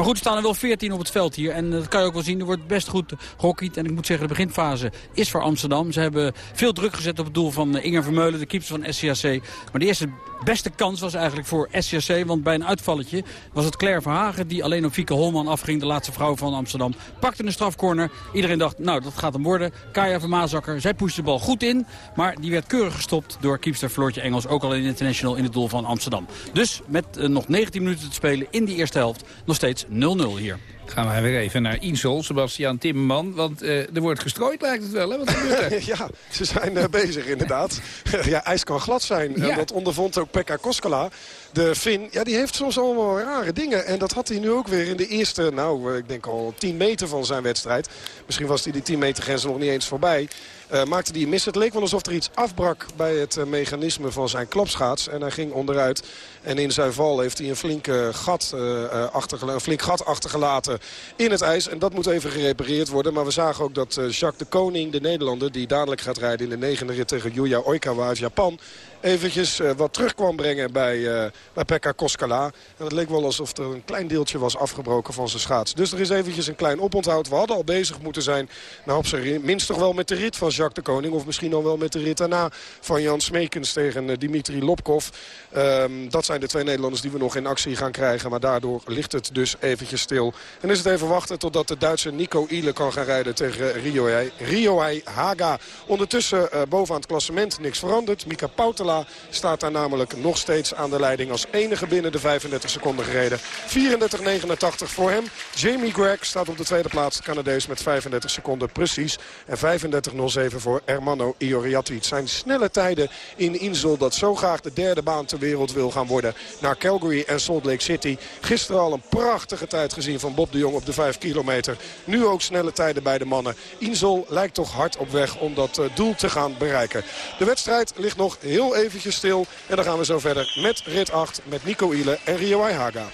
Maar goed, er staan er wel 14 op het veld hier. En dat kan je ook wel zien. Er wordt best goed gehockeyd. En ik moet zeggen, de beginfase is voor Amsterdam. Ze hebben veel druk gezet op het doel van Inger Vermeulen, de keeper van SCAC. Maar de eerste beste kans was eigenlijk voor SCAC. Want bij een uitvalletje was het Claire Verhagen die alleen op Fieke Holman afging. De laatste vrouw van Amsterdam. Pakte een strafcorner. Iedereen dacht, nou dat gaat hem worden. Kaya Vermaasakker, zij pushte de bal goed in. Maar die werd keurig gestopt door keepster Floortje Engels. Ook al in International in het doel van Amsterdam. Dus met uh, nog 19 minuten te spelen in die eerste helft nog steeds 0-0 hier. Gaan we weer even naar Insel, Sebastian Timmerman. Want uh, er wordt gestrooid lijkt het wel, hè? Wat gebeurt er? ja, ze zijn uh, bezig inderdaad. ja, ijs kan glad zijn. Ja. En dat ondervond ook Pekka Koskela. De Fin, ja, die heeft soms allemaal rare dingen. En dat had hij nu ook weer in de eerste, nou, ik denk al 10 meter van zijn wedstrijd. Misschien was hij die 10 meter grens nog niet eens voorbij. Uh, maakte hij mis. Het leek wel alsof er iets afbrak bij het uh, mechanisme van zijn klapschaats. En hij ging onderuit. En in zijn val heeft hij een, flinke gat, uh, een flink gat achtergelaten in het ijs. En dat moet even gerepareerd worden. Maar we zagen ook dat Jacques de Koning, de Nederlander... die dadelijk gaat rijden in de negende rit tegen Yuya Oikawa uit Japan eventjes uh, wat terug kwam brengen bij, uh, bij Pekka Koskala. En het leek wel alsof er een klein deeltje was afgebroken van zijn schaats. Dus er is eventjes een klein oponthoud. We hadden al bezig moeten zijn, nou op zijn minst toch wel met de rit van Jacques de Koning. Of misschien al wel met de rit daarna van Jan Smekens tegen uh, Dimitri Lopkov. Um, dat zijn de twee Nederlanders die we nog in actie gaan krijgen. Maar daardoor ligt het dus eventjes stil. En is het even wachten totdat de Duitse Nico Ile kan gaan rijden tegen Riohei Haga. Ondertussen bovenaan het klassement niks veranderd. Mika Pautela staat daar namelijk nog steeds aan de leiding als enige binnen de 35 seconden gereden. 34-89 voor hem. Jamie Gregg staat op de tweede plaats. Canadees met 35 seconden precies. En 35-07 voor Ermanno Ioriatti. Het zijn snelle tijden in Insel dat zo graag de derde baan ter wereld wil gaan worden. Naar Calgary en Salt Lake City. Gisteren al een prachtige tijd gezien van Bob de Jong op de 5 kilometer. Nu ook snelle tijden bij de mannen. Insel lijkt toch hard op weg om dat uh, doel te gaan bereiken. De wedstrijd ligt nog heel eventjes stil. En dan gaan we zo verder met rit 8 met Nico Ile en Rio Haga.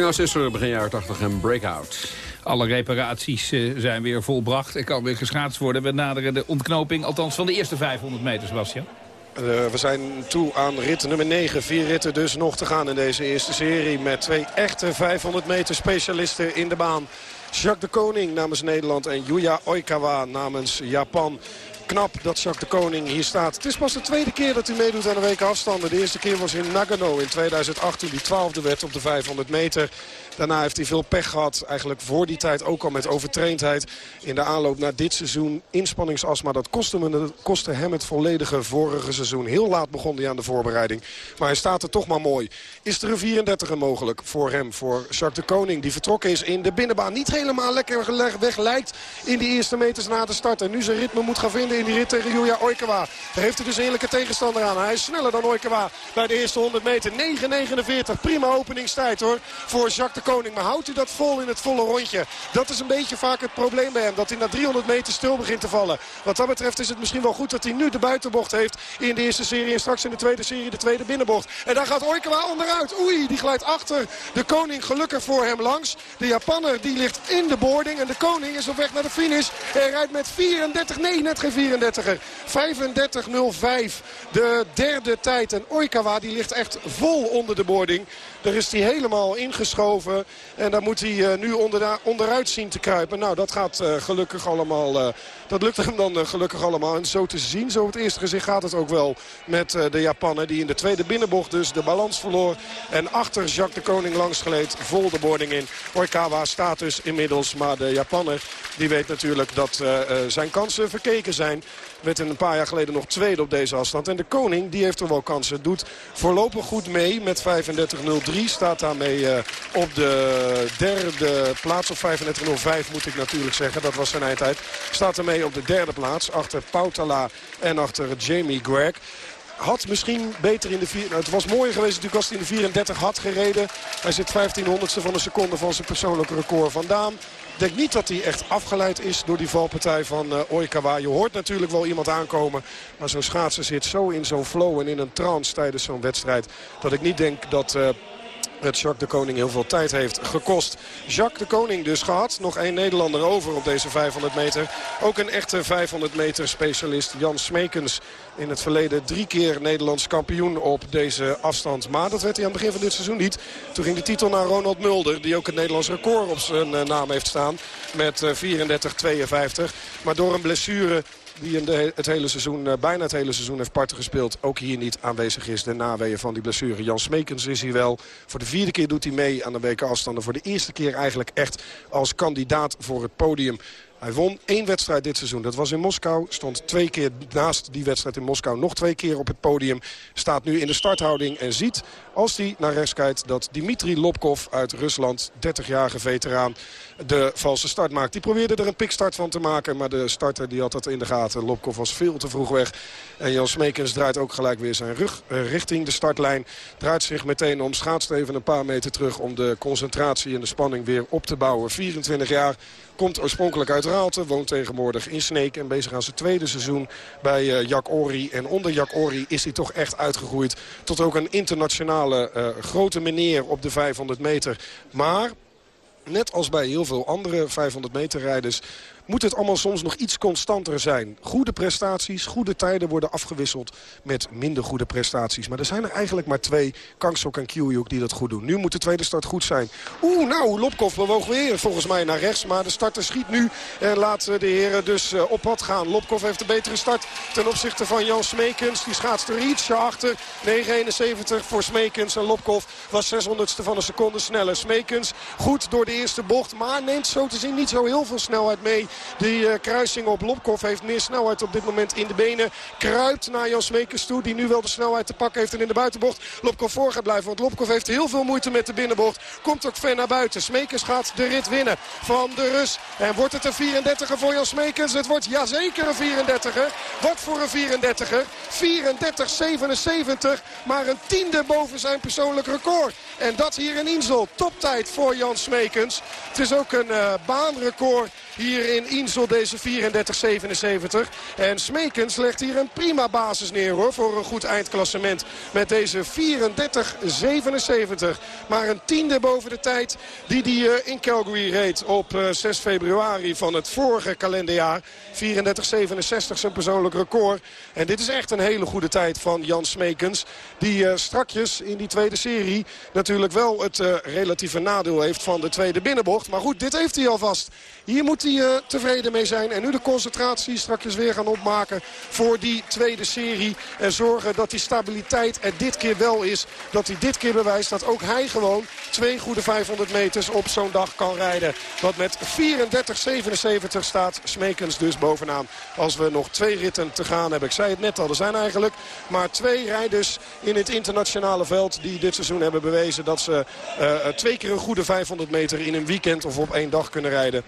Springer Sister, begin jaren 80 en Breakout. Alle reparaties uh, zijn weer volbracht. Er kan weer geschaatst worden. We naderen de ontknoping, althans van de eerste 500 meter, Sebastian. Uh, we zijn toe aan rit nummer 9. Vier ritten dus nog te gaan in deze eerste serie. Met twee echte 500 meter specialisten in de baan. Jacques de Koning namens Nederland en Yuya Oikawa namens Japan knap dat Jacques de Koning hier staat. Het is pas de tweede keer dat hij meedoet aan de weken afstanden. De eerste keer was in Nagano in 2008 toen hij twaalfde werd op de 500 meter. Daarna heeft hij veel pech gehad. Eigenlijk voor die tijd ook al met overtraindheid. In de aanloop naar dit seizoen. Inspanningsasma, dat kostte, me, kostte hem het volledige vorige seizoen. Heel laat begon hij aan de voorbereiding. Maar hij staat er toch maar mooi. Is er een 34 mogelijk voor hem, voor Jacques de Koning. Die vertrokken is in de binnenbaan. Niet helemaal lekker weg lijkt in die eerste meters na de start. En nu zijn ritme moet gaan vinden in die rit tegen Julia Oikawa. Daar heeft hij dus eerlijke tegenstander aan. Hij is sneller dan Oikawa bij de eerste 100 meter. 9.49. Prima openingstijd hoor voor Jacques de Koning. Maar houdt hij dat vol in het volle rondje? Dat is een beetje vaak het probleem bij hem. Dat hij na 300 meter stil begint te vallen. Wat dat betreft is het misschien wel goed dat hij nu de buitenbocht heeft in de eerste serie. En straks in de tweede serie de tweede binnenbocht. En daar gaat Oikawa onderuit. Oei, die glijdt achter de Koning gelukkig voor hem langs. De Japanner die ligt in de boarding. En de Koning is op weg naar de finish. Hij rijdt met 34, nee net geen 34er. 35.05 de derde tijd. En Oikawa die ligt echt vol onder de boarding. Daar is hij helemaal ingeschoven. En daar moet hij eh, nu onderuit zien te kruipen. Nou, dat gaat uh, gelukkig allemaal... Uh, dat lukt hem dan gelukkig allemaal. En zo te zien, zo het eerste gezicht gaat het ook wel met de Japaner. Die in de tweede binnenbocht dus de balans verloor. En achter Jacques de Koning langs geleed. Vol de boarding in. Oikawa staat dus inmiddels. Maar de Japaner die weet natuurlijk dat zijn kansen verkeken zijn. Werd een paar jaar geleden nog tweede op deze afstand. En de Koning die heeft er wel kansen. Doet voorlopig goed mee met 35-0. 3 staat daarmee uh, op de derde plaats. Op 35.05 moet ik natuurlijk zeggen. Dat was zijn eindtijd. Staat ermee op de derde plaats. Achter Pautala en achter Jamie Greg had misschien beter in de... Vier... Nou, het was mooier geweest natuurlijk als hij in de 34 had gereden. Hij zit 1500ste van een seconde van zijn persoonlijke record vandaan. Ik denk niet dat hij echt afgeleid is door die valpartij van uh, Oikawa. Je hoort natuurlijk wel iemand aankomen. Maar zo'n schaatser zit zo in zo'n flow en in een trance tijdens zo'n wedstrijd. Dat ik niet denk dat... Uh, het Jacques de Koning heel veel tijd heeft gekost. Jacques de Koning dus gehad. Nog één Nederlander over op deze 500 meter. Ook een echte 500 meter specialist. Jan Smekens in het verleden drie keer Nederlands kampioen op deze afstand. Maar dat werd hij aan het begin van dit seizoen niet. Toen ging de titel naar Ronald Mulder. Die ook het Nederlands record op zijn eh, naam heeft staan. Met 34-52. Eh, maar door een blessure die in het hele seizoen, eh, bijna het hele seizoen heeft parten gespeeld. Ook hier niet aanwezig is. De naweeën van die blessure. Jan Smekens is hier wel. Voor de vierde keer doet hij mee aan de weken afstanden. Voor de eerste keer eigenlijk echt als kandidaat voor het podium. Hij won één wedstrijd dit seizoen. Dat was in Moskou. Stond twee keer naast die wedstrijd in Moskou nog twee keer op het podium. Staat nu in de starthouding en ziet, als hij naar rechts kijkt... dat Dimitri Lobkov uit Rusland, 30-jarige veteraan, de valse start maakt. Die probeerde er een pikstart van te maken, maar de starter die had dat in de gaten. Lobkov was veel te vroeg weg. En Jan Smekens draait ook gelijk weer zijn rug eh, richting de startlijn. Draait zich meteen om, schaatst even een paar meter terug... om de concentratie en de spanning weer op te bouwen. 24 jaar Komt oorspronkelijk uit Raalte, woont tegenwoordig in Sneek... en bezig aan zijn tweede seizoen bij uh, Jack. En onder Jack Ori is hij toch echt uitgegroeid... tot ook een internationale uh, grote meneer op de 500 meter. Maar net als bij heel veel andere 500 meter rijders moet het allemaal soms nog iets constanter zijn. Goede prestaties, goede tijden worden afgewisseld met minder goede prestaties. Maar er zijn er eigenlijk maar twee, Kangsok en Kyuyuk, die dat goed doen. Nu moet de tweede start goed zijn. Oeh, nou, Lopkov bewoog weer volgens mij naar rechts. Maar de starter schiet nu en laat de heren dus eh, op pad gaan. Lopkov heeft een betere start ten opzichte van Jan Smekens. Die schaatst er ietsje achter. 9.71 voor Smekens en Lopkov was 600ste van een seconde sneller. Smekens goed door de eerste bocht, maar neemt zo te zien niet zo heel veel snelheid mee die uh, kruising op Lopkov heeft meer snelheid op dit moment in de benen. Kruipt naar Jan Smekers toe. Die nu wel de snelheid te pakken heeft en in de buitenbocht Lopkov voor gaat blijven. Want Lopkov heeft heel veel moeite met de binnenbocht. Komt ook ver naar buiten. Smekers gaat de rit winnen van de Rus. En wordt het een 34er voor Jan Smekers? Het wordt jazeker een 34er. Wat voor een 34er? 34-77. Maar een tiende boven zijn persoonlijk record. En dat hier in Insel. Toptijd voor Jan Smekens. Het is ook een uh, baanrecord hier in Insel deze 34-77. En Smekens legt hier een prima basis neer hoor voor een goed eindklassement. Met deze 34-77. Maar een tiende boven de tijd die hij eh, in Calgary reed op 6 eh, februari van het vorige kalenderjaar. 34-67 zijn persoonlijk record. En dit is echt een hele goede tijd van Jan Smekens. Die uh, strakjes in die tweede serie natuurlijk wel het relatieve nadeel heeft van de tweede binnenbocht. Maar goed, dit heeft hij alvast. Hier moet die uh, tevreden mee zijn. En nu de concentratie strakjes weer gaan opmaken voor die tweede serie. En zorgen dat die stabiliteit er dit keer wel is. Dat hij dit keer bewijst dat ook hij gewoon twee goede 500 meters op zo'n dag kan rijden. Wat met 34-77 staat Smekens dus bovenaan. Als we nog twee ritten te gaan hebben. Ik zei het net al, er zijn eigenlijk maar twee rijders in het internationale veld... die dit seizoen hebben bewezen dat ze uh, twee keer een goede 500 meter in een weekend of op één dag kunnen rijden.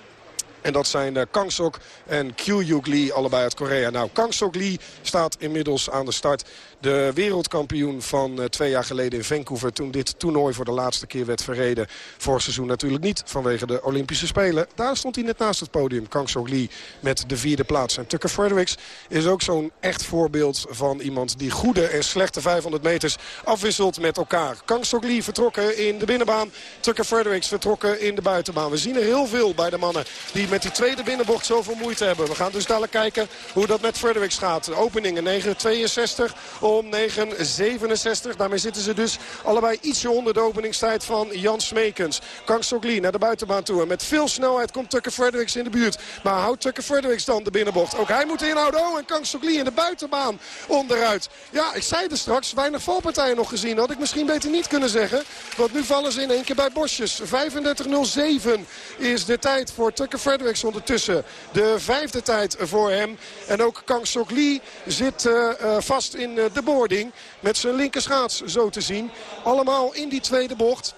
En dat zijn uh, Kang Sok en Kyu Lee, allebei uit Korea. Nou, Kang Sok Lee staat inmiddels aan de start. De wereldkampioen van uh, twee jaar geleden in Vancouver... toen dit toernooi voor de laatste keer werd verreden. Vorig seizoen natuurlijk niet vanwege de Olympische Spelen. Daar stond hij net naast het podium, Kang Sok Lee, met de vierde plaats. En Tucker Fredericks is ook zo'n echt voorbeeld van iemand... die goede en slechte 500 meters afwisselt met elkaar. Kang Sok Lee vertrokken in de binnenbaan. Tucker Fredericks vertrokken in de buitenbaan. We zien er heel veel bij de mannen die met die tweede binnenbocht zoveel moeite hebben. We gaan dus dadelijk kijken hoe dat met Fredericks gaat. Openingen 9.62 om 9.67. Daarmee zitten ze dus allebei ietsje onder de openingstijd van Jan Smekens. Kang Sokli naar de buitenbaan toe. En met veel snelheid komt Tucker Fredericks in de buurt. Maar houdt Tucker Fredericks dan de binnenbocht? Ook hij moet inhouden. Oh, en Kang Sokli in de buitenbaan onderuit. Ja, ik zei er straks, weinig valpartijen nog gezien. Had ik misschien beter niet kunnen zeggen. Want nu vallen ze in één keer bij Bosjes. 35.07 is de tijd voor Tucker Fredericks ondertussen de vijfde tijd voor hem. En ook Kang Sok zit uh, uh, vast in uh, boarding. Met zijn linkerschaats zo te zien. Allemaal in die tweede bocht.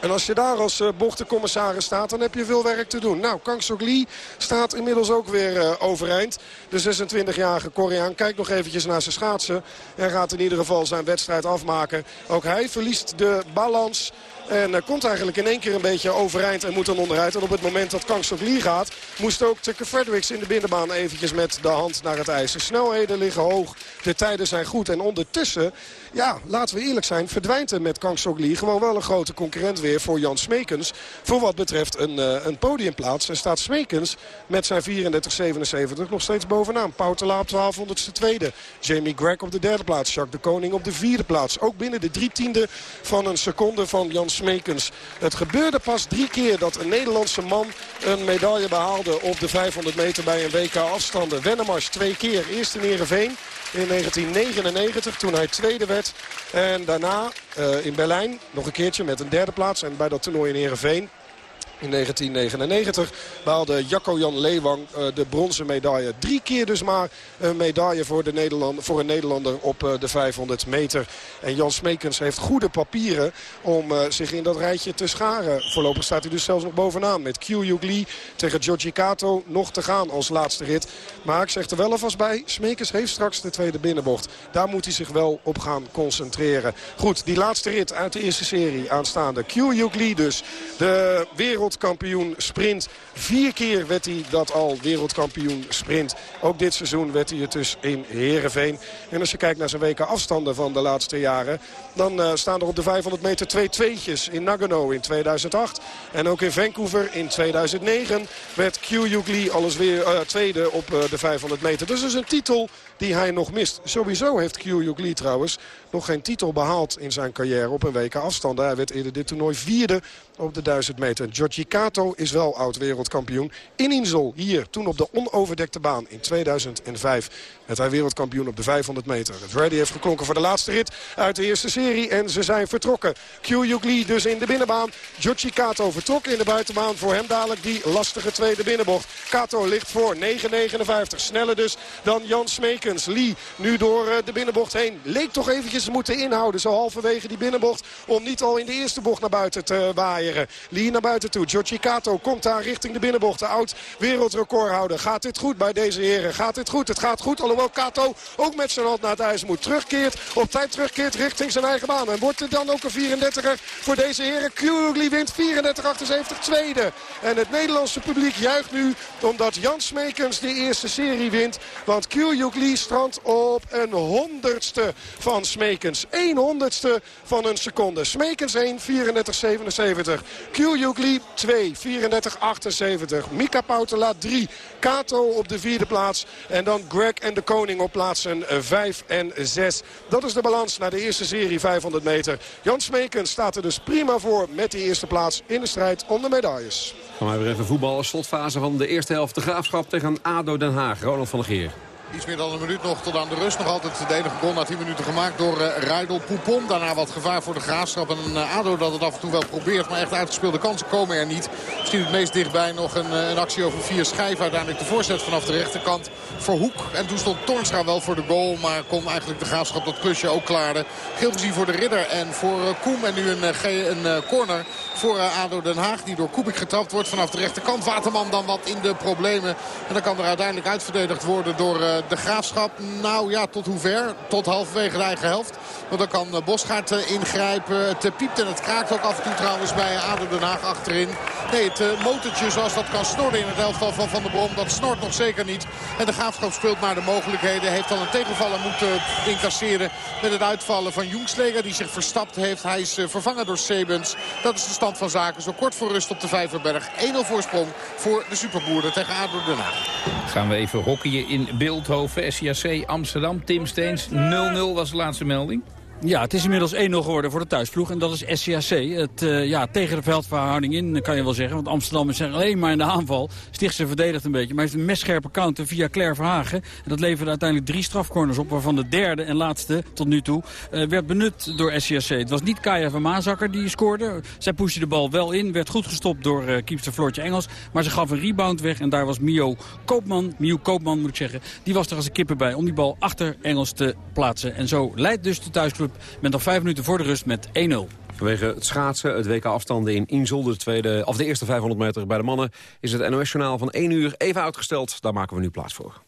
En als je daar als uh, bochtencommissaris staat, dan heb je veel werk te doen. Nou, Kang Sok Lee staat inmiddels ook weer uh, overeind. De 26-jarige Koreaan kijkt nog eventjes naar zijn schaatsen. En gaat in ieder geval zijn wedstrijd afmaken. Ook hij verliest de balans en uh, komt eigenlijk in één keer een beetje overeind en moet dan onderuit. En op het moment dat Kang Lee gaat, moest ook Tucker Fredericks in de binnenbaan eventjes met de hand naar het ijs. De snelheden liggen hoog, de tijden zijn goed. En ondertussen, ja, laten we eerlijk zijn, verdwijnt er met Kang Lee gewoon wel een grote concurrent weer voor Jan Smekens. Voor wat betreft een, uh, een podiumplaats. En staat Smekens met zijn 34-77 nog steeds bovenaan. Pautela op 1200ste tweede. Jamie Greg op de derde plaats. Jacques de Koning op de vierde plaats. Ook binnen de drie tiende van een seconde van Jan Smekens. Het gebeurde pas drie keer dat een Nederlandse man een medaille behaalde op de 500 meter bij een WK afstanden. Wennemars twee keer. Eerst in Ereveen in 1999 toen hij tweede werd. En daarna uh, in Berlijn nog een keertje met een derde plaats. En bij dat toernooi in Ereveen in 1999 behaalde Jacco-Jan Leewang uh, de bronzen medaille. Drie keer dus maar een medaille voor, de Nederland, voor een Nederlander op uh, de 500 meter. En Jan Smekens heeft goede papieren om uh, zich in dat rijtje te scharen. Voorlopig staat hij dus zelfs nog bovenaan. Met Kyu Lee tegen Giorgi Kato nog te gaan als laatste rit. Maar ik zeg er wel alvast bij. Smekens heeft straks de tweede binnenbocht. Daar moet hij zich wel op gaan concentreren. Goed, die laatste rit uit de eerste serie aanstaande. Kyu Lee dus. De wereld wereldkampioen sprint. Vier keer werd hij dat al wereldkampioen sprint. Ook dit seizoen werd hij het dus in Heerenveen. En als je kijkt naar zijn weken afstanden van de laatste jaren... dan uh, staan er op de 500 meter twee tweetjes in Nagano in 2008. En ook in Vancouver in 2009 werd Q Lee alles weer uh, tweede op uh, de 500 meter. Dus dat is een titel die hij nog mist. Sowieso heeft Q Lee trouwens nog geen titel behaald in zijn carrière op een weken afstand. Hij werd eerder dit toernooi vierde op de 1000 meter. Giorgi Kato is wel oud-wereldkampioen. In Insel, hier, toen op de onoverdekte baan in 2005. Het hij wereldkampioen op de 500 meter. Het ready heeft geklonken voor de laatste rit uit de eerste serie. En ze zijn vertrokken. Q Lee dus in de binnenbaan. Giorgi Kato vertrokken in de buitenbaan. Voor hem dadelijk die lastige tweede binnenbocht. Kato ligt voor 9.59. Sneller dus dan Jan Lee nu door de binnenbocht heen. Leek toch eventjes moeten inhouden. Zo halverwege die binnenbocht. Om niet al in de eerste bocht naar buiten te waaieren. Lee naar buiten toe. Giorgi Kato komt daar richting de binnenbocht. De oud wereldrecordhouder. Gaat dit goed bij deze heren? Gaat dit goed? Het gaat goed. Alhoewel Kato ook met zijn hand naar het ijs moet. Terugkeert. Op tijd terugkeert richting zijn eigen baan. En wordt er dan ook een 34er voor deze heren. Kugli wint 34-78 tweede. En het Nederlandse publiek juicht nu omdat Jan Smekens de eerste serie wint. Want Kugli strandt op een honderdste van Smekens. 1 honderdste van een seconde. Smekens 1, 34-77. Kugli 2. 34-78. Mika Poutela 3. Kato op de vierde plaats. En dan Greg en de Koning op plaatsen 5 en 6. Dat is de balans naar de eerste serie 500 meter. Jan Smekens staat er dus prima voor met die eerste plaats in de strijd om de medailles. Gaan wij weer even voetballen. Slotfase van de eerste helft. De Graafschap tegen ADO Den Haag. Ronald van der Geer. Iets meer dan een minuut nog tot aan de rust. Nog altijd de enige goal na 10 minuten gemaakt door uh, Rijdel Poupon. Daarna wat gevaar voor de Graafschap. En uh, ADO dat het af en toe wel probeert. Maar echt uitgespeelde kansen komen er niet. Misschien het meest dichtbij nog een, uh, een actie over vier schijven. Uiteindelijk de voorzet vanaf de rechterkant voor Hoek. En toen stond Tornstra wel voor de goal. Maar kon eigenlijk de Graafschap dat klusje ook klaren. Geel gezien voor de Ridder en voor Koem. En nu een, een corner voor ADO Den Haag. Die door Kubik getrapt wordt vanaf de rechterkant. Waterman dan wat in de problemen. En dan kan er uiteindelijk uitverdedigd worden door de Graafschap. Nou ja, tot hoever? Tot halverwege de eigen helft. Want dan kan Bosgaard ingrijpen. Het piept en het kraakt ook af en toe trouwens bij ADO Den Haag achterin. Nee, het motortje zoals dat kan snorren in het elftal van Van der Brom. Dat snort nog zeker niet. En de Graafschap speelt naar de mogelijkheden. Heeft al een tegenvaller moeten incasseren met het uitvallen van Jongsleger. Die zich verstapt heeft. Hij is vervangen door Sebens. Dat is de stand van zaken. Zo kort voor rust op de Vijverberg. 1-0 voorsprong voor de superboeren tegen ADO Den Haag. Gaan we even hockeyen in Beeldhoven. SCAC Amsterdam. Tim Steens 0-0 was de laatste melding. Ja, het is inmiddels 1-0 geworden voor de thuisploeg. En dat is SCAC. Het, uh, ja, tegen de veldverhouding in, kan je wel zeggen. Want Amsterdam is alleen maar in de aanval. Stichtse verdedigt een beetje. Maar heeft een messcherpe counter via Claire Verhagen. En dat leverde uiteindelijk drie strafcorners op. Waarvan de derde en laatste tot nu toe uh, werd benut door SCAC. Het was niet Kaya van Maasakker die scoorde. Zij pushte de bal wel in. Werd goed gestopt door uh, keepster Floortje Engels. Maar ze gaf een rebound weg. En daar was Mio Koopman. Mio Koopman moet ik zeggen. Die was er als een kippen bij om die bal achter Engels te plaatsen. En zo leidt dus de thuisclub met nog vijf minuten voor de rust met 1-0. Vanwege het schaatsen, het WK afstanden in Insel, de, tweede, of de eerste 500 meter bij de mannen... is het NOS-journaal van 1 uur even uitgesteld. Daar maken we nu plaats voor.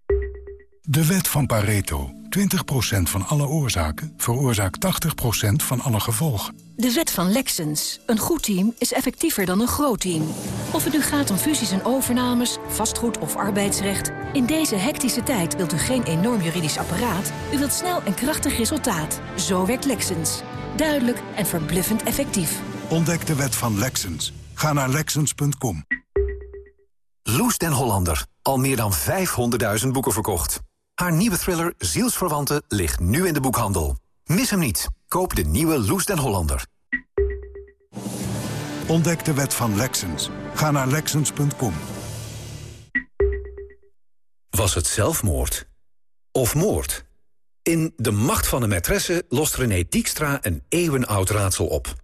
De wet van Pareto. 20% van alle oorzaken veroorzaakt 80% van alle gevolgen. De wet van Lexens. Een goed team is effectiever dan een groot team. Of het nu gaat om fusies en overnames, vastgoed of arbeidsrecht... in deze hectische tijd wilt u geen enorm juridisch apparaat. U wilt snel en krachtig resultaat. Zo werkt Lexens. Duidelijk en verbluffend effectief. Ontdek de wet van Lexens. Ga naar Lexens.com. Loes den Hollander. Al meer dan 500.000 boeken verkocht. Haar nieuwe thriller Zielsverwanten ligt nu in de boekhandel. Mis hem niet. Koop de nieuwe Loes den Hollander. Ontdek de wet van Lexens. Ga naar Lexens.com. Was het zelfmoord? Of moord? In De Macht van de Maîtresse lost René Diekstra een eeuwenoud raadsel op.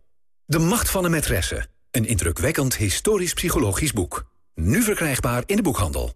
De Macht van de Maîtresse. Een indrukwekkend historisch-psychologisch boek. Nu verkrijgbaar in de boekhandel.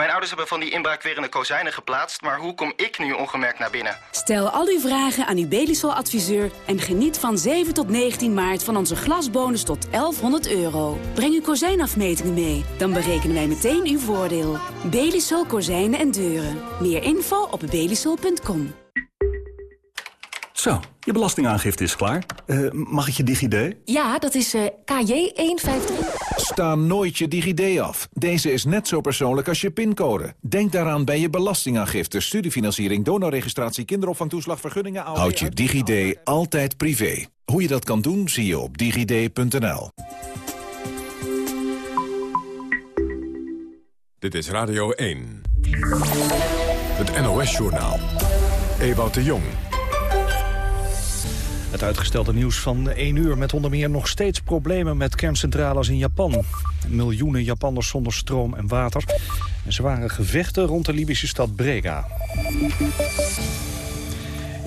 Mijn ouders hebben van die inbraak weer in de kozijnen geplaatst... maar hoe kom ik nu ongemerkt naar binnen? Stel al uw vragen aan uw Belisol-adviseur... en geniet van 7 tot 19 maart van onze glasbonus tot 1100 euro. Breng uw kozijnafmetingen mee, dan berekenen wij meteen uw voordeel. Belisol Kozijnen en Deuren. Meer info op belisol.com. Zo, je belastingaangifte is klaar. Uh, mag ik je DigiD? Ja, dat is uh, KJ153. Sta nooit je DigiD af. Deze is net zo persoonlijk als je pincode. Denk daaraan bij je belastingaangifte, studiefinanciering, donorregistratie, kinderopvangtoeslag, vergunningen... Houd je DigiD altijd privé. Hoe je dat kan doen, zie je op digid.nl. Dit is Radio 1. Het NOS-journaal. Ewout de Jong. Het uitgestelde nieuws van 1 uur met onder meer nog steeds problemen met kerncentrales in Japan. Miljoenen Japanners zonder stroom en water. En zware gevechten rond de Libische stad Brega.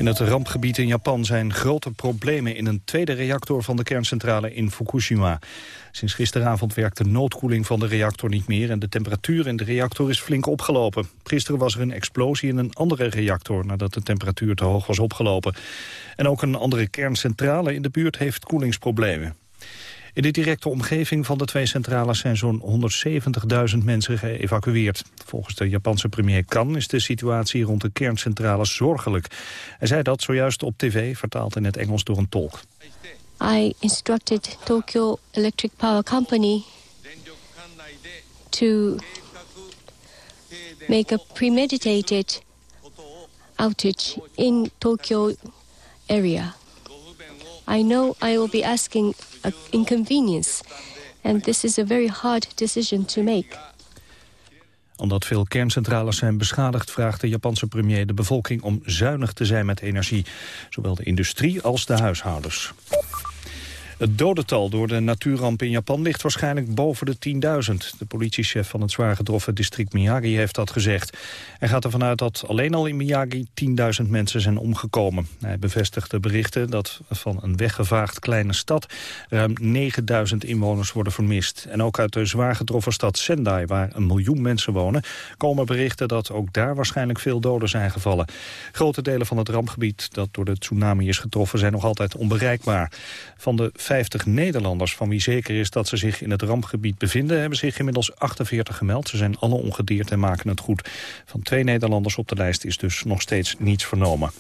In het rampgebied in Japan zijn grote problemen in een tweede reactor van de kerncentrale in Fukushima. Sinds gisteravond werkt de noodkoeling van de reactor niet meer en de temperatuur in de reactor is flink opgelopen. Gisteren was er een explosie in een andere reactor nadat de temperatuur te hoog was opgelopen. En ook een andere kerncentrale in de buurt heeft koelingsproblemen. In de directe omgeving van de twee centrales zijn zo'n 170.000 mensen geëvacueerd. Volgens de Japanse premier Kan is de situatie rond de kerncentrales zorgelijk. Hij zei dat zojuist op tv, vertaald in het Engels door een tolk. I instructed Tokyo Electric Power Company to make a premeditated outage in Tokyo area. I know I will be asking inconvenience, and this is a very hard decision to make. Omdat veel kerncentrales zijn beschadigd... vraagt de Japanse premier de bevolking om zuinig te zijn met energie. Zowel de industrie als de huishoudens. Het dodental door de natuurramp in Japan ligt waarschijnlijk boven de 10.000. De politiechef van het zwaar getroffen district Miyagi heeft dat gezegd. Hij gaat ervan uit dat alleen al in Miyagi 10.000 mensen zijn omgekomen. Hij bevestigt berichten dat van een weggevaagd kleine stad... ruim 9.000 inwoners worden vermist. En ook uit de zwaar getroffen stad Sendai, waar een miljoen mensen wonen... komen berichten dat ook daar waarschijnlijk veel doden zijn gevallen. Grote delen van het rampgebied dat door de tsunami is getroffen... zijn nog altijd onbereikbaar. Van de 50 Nederlanders van wie zeker is dat ze zich in het rampgebied bevinden... hebben zich inmiddels 48 gemeld. Ze zijn alle ongedeerd en maken het goed. Van twee Nederlanders op de lijst is dus nog steeds niets vernomen.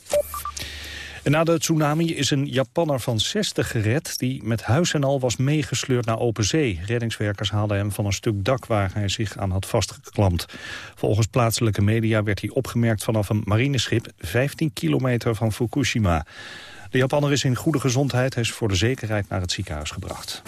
En na de tsunami is een Japanner van 60 gered... die met huis en al was meegesleurd naar open zee. Reddingswerkers haalden hem van een stuk dak waar hij zich aan had vastgeklampt. Volgens plaatselijke media werd hij opgemerkt vanaf een marineschip... 15 kilometer van Fukushima. De Japanner is in goede gezondheid. Hij is voor de zekerheid naar het ziekenhuis gebracht.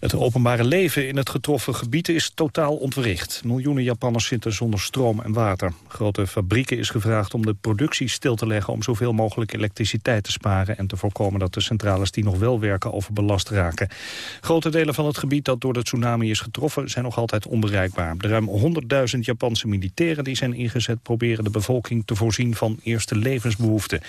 Het openbare leven in het getroffen gebied is totaal ontwricht. Miljoenen Japanners zitten zonder stroom en water. Grote fabrieken is gevraagd om de productie stil te leggen... om zoveel mogelijk elektriciteit te sparen... en te voorkomen dat de centrales die nog wel werken overbelast raken. Grote delen van het gebied dat door de tsunami is getroffen... zijn nog altijd onbereikbaar. De ruim 100.000 Japanse militairen die zijn ingezet... proberen de bevolking te voorzien van eerste levensbehoeften.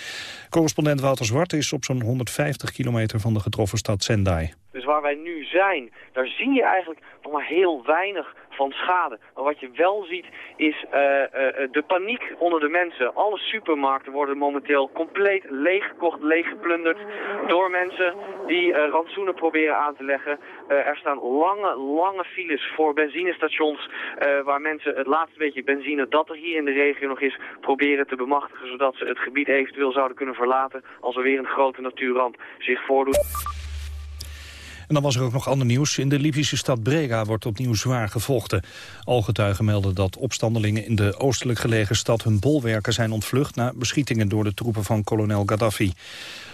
Correspondent Wouter Zwart is op zo'n 150 kilometer van de getroffen stad Sendai. Dus waar wij nu zijn, daar zie je eigenlijk nog maar heel weinig van schade. Maar wat je wel ziet is uh, uh, de paniek onder de mensen. Alle supermarkten worden momenteel compleet leeggekocht, leeggeplunderd door mensen die rantsoenen proberen aan te leggen. er staan lange, lange files voor benzinestations waar mensen het laatste beetje benzine dat er hier in de regio nog is proberen te bemachtigen zodat ze het gebied eventueel zouden kunnen verlaten als er weer een grote natuurramp zich voordoet. En dan was er ook nog ander nieuws. In de Libische stad Brega wordt opnieuw zwaar gevochten. Algetuigen melden dat opstandelingen in de oostelijk gelegen stad hun bolwerken zijn ontvlucht... na beschietingen door de troepen van kolonel Gaddafi.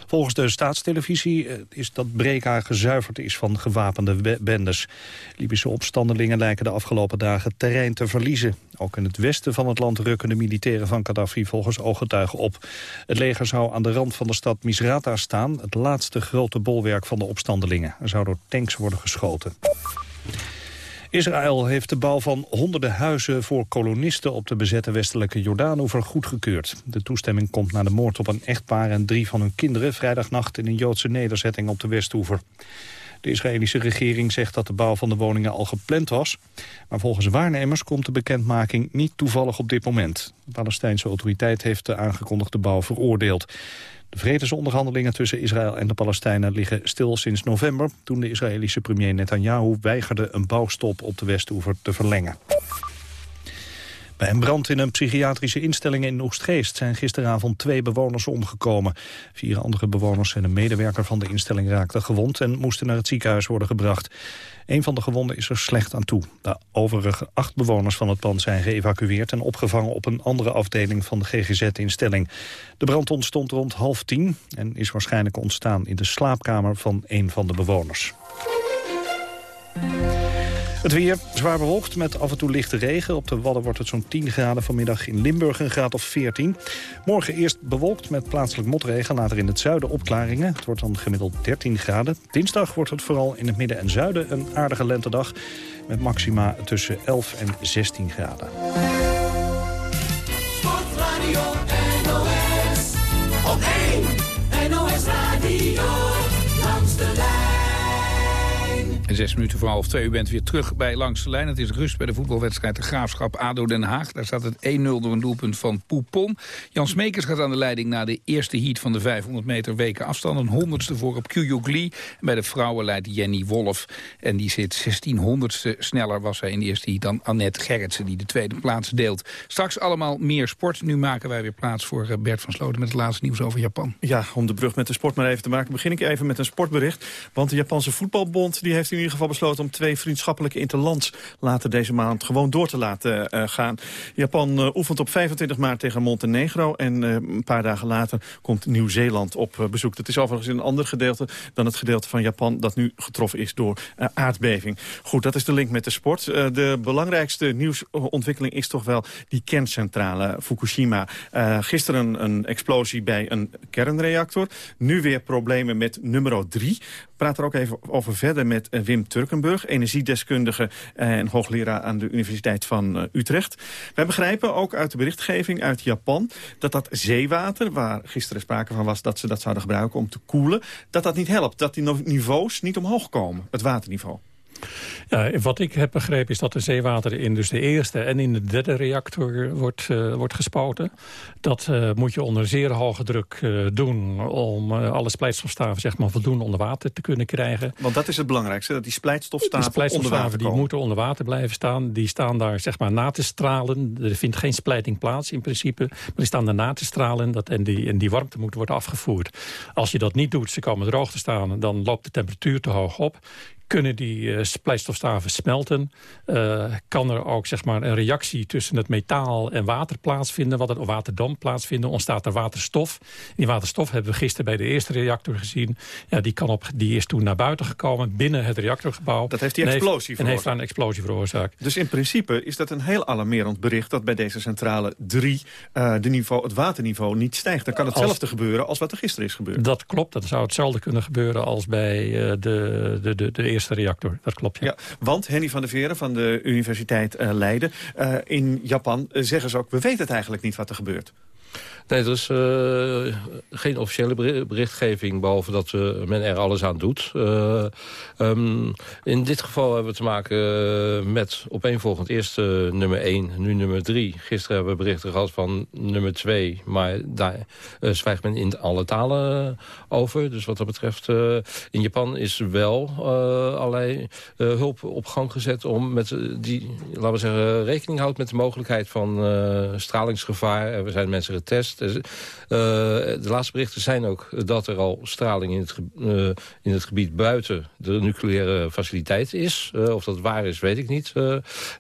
Volgens de staatstelevisie eh, is dat Breka gezuiverd is van gewapende bendes. Libische opstandelingen lijken de afgelopen dagen terrein te verliezen. Ook in het westen van het land rukken de militairen van Gaddafi volgens ooggetuigen op. Het leger zou aan de rand van de stad Misrata staan, het laatste grote bolwerk van de opstandelingen. Er zou door tanks worden geschoten. Israël heeft de bouw van honderden huizen voor kolonisten op de bezette westelijke Jordaanoever goedgekeurd. De toestemming komt na de moord op een echtpaar en drie van hun kinderen vrijdagnacht in een Joodse nederzetting op de Westoever. De Israëlische regering zegt dat de bouw van de woningen al gepland was. Maar volgens waarnemers komt de bekendmaking niet toevallig op dit moment. De Palestijnse autoriteit heeft de aangekondigde bouw veroordeeld. De vredesonderhandelingen tussen Israël en de Palestijnen liggen stil sinds november... toen de Israëlische premier Netanyahu weigerde een bouwstop op de Westoever te verlengen. Bij een brand in een psychiatrische instelling in Oostgeest zijn gisteravond twee bewoners omgekomen. Vier andere bewoners en een medewerker van de instelling raakten gewond en moesten naar het ziekenhuis worden gebracht. Een van de gewonden is er slecht aan toe. De overige acht bewoners van het pand zijn geëvacueerd en opgevangen op een andere afdeling van de GGZ-instelling. De brand ontstond rond half tien en is waarschijnlijk ontstaan in de slaapkamer van een van de bewoners. Het weer zwaar bewolkt met af en toe lichte regen. Op de Wadden wordt het zo'n 10 graden. Vanmiddag in Limburg een graad of 14. Morgen eerst bewolkt met plaatselijk motregen. Later in het zuiden opklaringen. Het wordt dan gemiddeld 13 graden. Dinsdag wordt het vooral in het midden en zuiden een aardige lentedag. Met maxima tussen 11 en 16 graden. Sportradio NOS op 1 NOS Radio zes minuten voor half twee. U bent weer terug bij Langs de Lijn. Het is rust bij de voetbalwedstrijd de Graafschap ADO Den Haag. Daar staat het 1-0 door een doelpunt van Poupon. Jan Smekers gaat aan de leiding na de eerste heat van de 500 meter weken afstand. Een honderdste voor op Kyougli. En bij de vrouwen leidt Jenny Wolf. En die zit 16 honderdste sneller was zij in de eerste heat dan Annette Gerritsen. Die de tweede plaats deelt. Straks allemaal meer sport. Nu maken wij weer plaats voor eh, Bert van Sloten met het laatste nieuws over Japan. Ja, om de brug met de sport maar even te maken... begin ik even met een sportbericht. Want de Japanse voetbalbond die heeft in ieder geval besloten... om twee vriendschappelijke interlands later deze maand gewoon door te laten uh, gaan. Japan uh, oefent op 25 maart tegen Montenegro... en uh, een paar dagen later komt Nieuw-Zeeland op bezoek. Dat is overigens een ander gedeelte dan het gedeelte van Japan... dat nu getroffen is door aardbeving. Goed, dat is de link met de sport. de belangrijkste nieuwsontwikkeling is toch wel die kerncentrale Fukushima. gisteren een explosie bij een kernreactor. Nu weer problemen met nummer 3 praat er ook even over verder met Wim Turkenburg... energiedeskundige en hoogleraar aan de Universiteit van uh, Utrecht. Wij begrijpen ook uit de berichtgeving uit Japan... dat dat zeewater, waar gisteren sprake van was... dat ze dat zouden gebruiken om te koelen... dat dat niet helpt, dat die niveaus niet omhoog komen, het waterniveau. Ja, wat ik heb begrepen is dat de zeewater in dus de eerste en in de derde reactor wordt, uh, wordt gespoten. Dat uh, moet je onder zeer hoge druk uh, doen om alle splijtstofstaven zeg maar, voldoende onder water te kunnen krijgen. Want dat is het belangrijkste, dat die splijtstofstaven, die splijtstofstaven die moeten onder water blijven staan. Die staan daar zeg maar na te stralen. Er vindt geen splijting plaats in principe. Maar die staan daar na te stralen dat, en, die, en die warmte moet worden afgevoerd. Als je dat niet doet, ze komen droog te staan, dan loopt de temperatuur te hoog op kunnen die uh, splijtstofstaven smelten. Uh, kan er ook zeg maar, een reactie tussen het metaal en water plaatsvinden, wat het, of waterdamp plaatsvinden, ontstaat er waterstof. Die waterstof hebben we gisteren bij de eerste reactor gezien. Ja, die, kan op, die is toen naar buiten gekomen binnen het reactorgebouw. Dat heeft die explosie En heeft daar een explosie veroorzaakt. Dus in principe is dat een heel alarmerend bericht dat bij deze centrale 3 uh, de niveau, het waterniveau niet stijgt. Dan kan hetzelfde als, gebeuren als wat er gisteren is gebeurd. Dat klopt, dat zou hetzelfde kunnen gebeuren als bij de, de, de, de eerste reactor. Dat klopt, ja. want Henny van der Veren van de Universiteit uh, Leiden... Uh, in Japan uh, zeggen ze ook, we weten het eigenlijk niet wat er gebeurt. Nee, er is uh, geen officiële berichtgeving... behalve dat uh, men er alles aan doet. Uh, um, in dit geval hebben we te maken met opeenvolgend eerst nummer 1, nu nummer 3. Gisteren hebben we berichten gehad van nummer 2... maar daar zwijgt men in alle talen over. Dus wat dat betreft, in Japan is wel allerlei hulp op gang gezet... om met die, laten we zeggen, rekening houdt met de mogelijkheid van stralingsgevaar. Er zijn mensen getest uh, de laatste berichten zijn ook dat er al straling in het, uh, in het gebied buiten de nucleaire faciliteit is. Uh, of dat waar is, weet ik niet.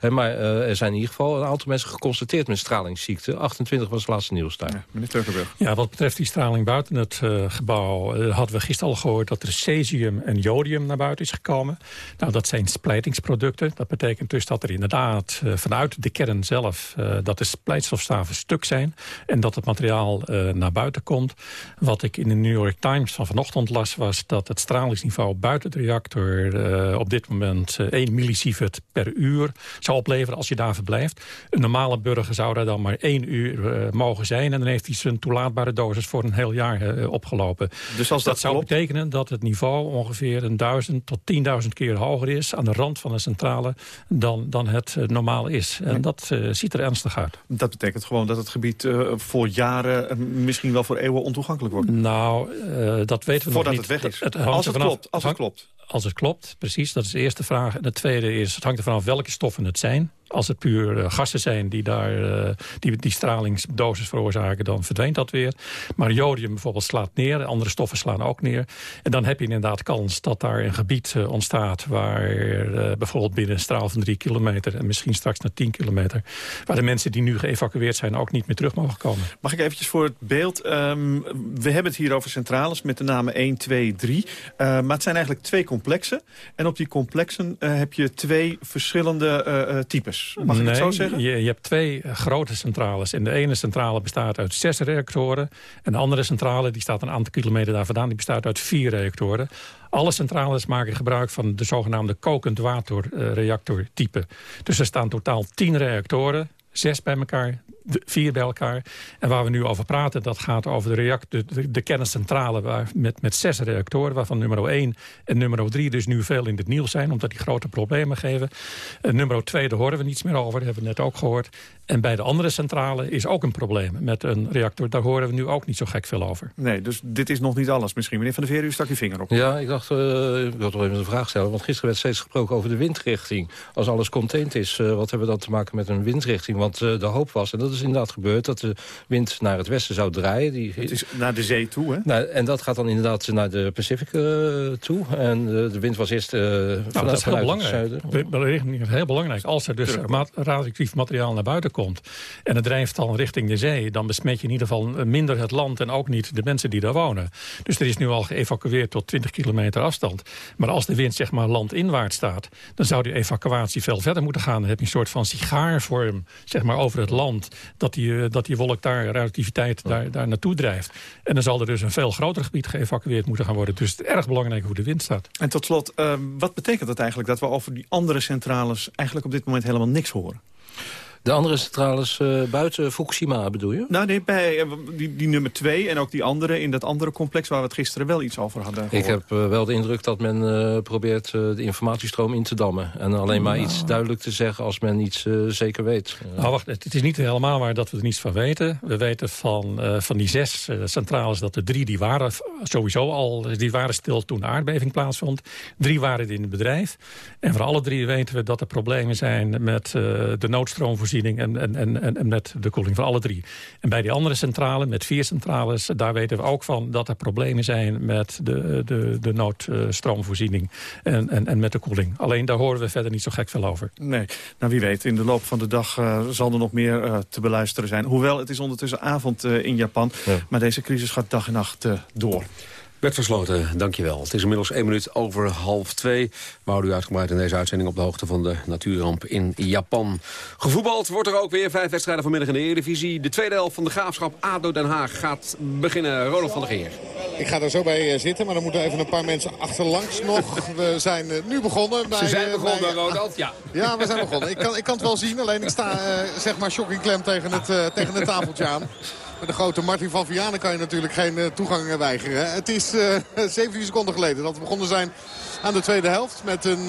maar er zijn in ieder geval een aantal mensen geconstateerd met stralingsziekte. 28 was het laatste nieuws daar. Ja, meneer Turkenburg. Ja, wat betreft die straling buiten het gebouw... hadden we gisteren al gehoord dat er cesium en jodium naar buiten is gekomen. Nou, dat zijn splijtingsproducten. Dat betekent dus dat er inderdaad vanuit de kern zelf... dat de splijtstofstaven stuk zijn en dat het materiaal uh, naar buiten komt. Wat ik in de New York Times van vanochtend las... was dat het stralingsniveau buiten de reactor uh, op dit moment uh, 1 millisievert per uur zou opleveren als je daar verblijft. Een normale burger zou daar dan maar 1 uur mogen zijn... en dan heeft hij zijn toelaatbare dosis voor een heel jaar opgelopen. Dus als dat, dat zou klopt... betekenen dat het niveau ongeveer een duizend tot 10.000 keer hoger is... aan de rand van een centrale dan, dan het normaal is. En dat ziet er ernstig uit. Dat betekent gewoon dat het gebied voor jaren, eh, misschien wel voor eeuwen ontoegankelijk wordt? Nou, uh, dat weten we Voordat nog niet. het weg is. Het, als het klopt. Als het klopt. Als het klopt, precies. Dat is de eerste vraag. En de tweede is, het hangt ervan af welke stoffen het zijn. Als het puur uh, gassen zijn die, daar, uh, die die stralingsdosis veroorzaken... dan verdwijnt dat weer. Maar jodium bijvoorbeeld slaat neer. Andere stoffen slaan ook neer. En dan heb je inderdaad kans dat daar een gebied uh, ontstaat... waar bijvoorbeeld binnen een straal van drie kilometer... en misschien straks naar tien kilometer... waar de mensen die nu geëvacueerd zijn ook niet meer terug mogen komen. Mag ik eventjes voor het beeld... Um, we hebben het hier over centrales met de namen 1, 2, 3. maar het zijn eigenlijk twee complexen. En op die complexen heb je twee verschillende types. Mag ik nee, het zo zeggen? Je, je hebt twee grote centrales. En de ene centrale bestaat uit zes reactoren. En de andere centrale, die staat een aantal kilometer daar vandaan... die bestaat uit vier reactoren. Alle centrales maken gebruik van de zogenaamde kokend waterreactortype. Dus er staan totaal tien reactoren, zes bij elkaar de, vier bij elkaar. En waar we nu over praten, dat gaat over de, react, de, de, kerncentrale waar, met, met zes reactoren... waarvan nummer 1 en nummer 3 dus nu veel in het nieuws zijn... omdat die grote problemen geven. Uh, nummer 2, daar horen we niets meer over, dat hebben we net ook gehoord. En bij de andere centrale is ook een probleem met een reactor. Daar horen we nu ook niet zo gek veel over. Nee, dus dit is nog niet alles misschien. Meneer Van der Veer, u stak uw vinger op. Ja, ik dacht, uh, ik wil toch even een vraag stellen. Want gisteren werd steeds gesproken over de windrichting. Als alles contained is, uh, wat hebben we dan te maken met een windrichting? Want uh, de hoop was, en dat is inderdaad gebeurd... dat de wind naar het westen zou draaien. Die, het is naar de zee toe, hè? Nou, en dat gaat dan inderdaad naar de Pacific toe. En de wind was eerst nou, vanuit, dat is heel belangrijk. Heel belangrijk. Als er dus radioactief materiaal naar buiten komt en het drijft dan richting de zee... dan besmet je in ieder geval minder het land en ook niet de mensen die daar wonen. Dus er is nu al geëvacueerd tot 20 kilometer afstand. Maar als de wind zeg maar landinwaarts staat... dan zou die evacuatie veel verder moeten gaan. Dan heb je een soort van sigaarvorm zeg maar, over het land... dat die, eh, dat die wolk daar, radioactiviteit daar, daar naartoe drijft. En dan zal er dus een veel groter gebied geëvacueerd moeten gaan worden. Dus het is erg belangrijk hoe de wind staat. En tot slot, uh, wat betekent dat eigenlijk... dat we over die andere centrales eigenlijk op dit moment helemaal niks horen? De andere centrales uh, buiten Fukushima bedoel je? Nou nee, bij uh, die, die nummer twee en ook die andere in dat andere complex... waar we het gisteren wel iets over hadden gehoord. Ik heb uh, wel de indruk dat men probeert de informatiestroom in te dammen. En alleen maar nou. iets duidelijk te zeggen als men iets zeker weet. Nou wacht, het is niet helemaal waar dat we er niets van weten. We weten van, van die zes centrales dat er drie die waren sowieso al... die waren stil toen de aardbeving plaatsvond. Drie waren in het bedrijf. En voor alle drie weten we dat er problemen zijn met de noodstroomvoorziening en, en, en, en met de koeling van alle drie. En bij die andere centrale, met vier centrales, daar weten we ook van dat er problemen zijn met de, de, de noodstroomvoorziening en, en, en met de koeling. Alleen daar horen we verder niet zo gek veel over. Nee, nou wie weet, in de loop van de dag uh, zal er nog meer uh, te beluisteren zijn. Hoewel, het is ondertussen avond uh, in Japan, ja. maar deze crisis gaat dag en nacht door. Bert Versloten, dankjewel. Het is inmiddels één minuut over half twee. We houden u uitgebreid in deze uitzending op de hoogte van de natuurramp in Japan. Gevoetbald wordt er ook weer vijf wedstrijden vanmiddag in de Eredivisie. De tweede helft van de graafschap ADO Den Haag gaat beginnen. Ronald van der Geer. Ik ga er zo bij eh, zitten, maar dan moeten even een paar mensen achterlangs nog. We zijn eh, nu begonnen. Bij, Ze zijn begonnen, bij, Ronald, ja. Ja, we zijn begonnen. Ik kan, ik kan het wel zien, alleen ik sta uh, zeg maar shocking klem tegen het, uh, tegen het tafeltje aan. Met de grote Martin van Vianen kan je natuurlijk geen uh, toegang weigeren. Het is uh, 17 seconden geleden dat we begonnen zijn aan de tweede helft. Met een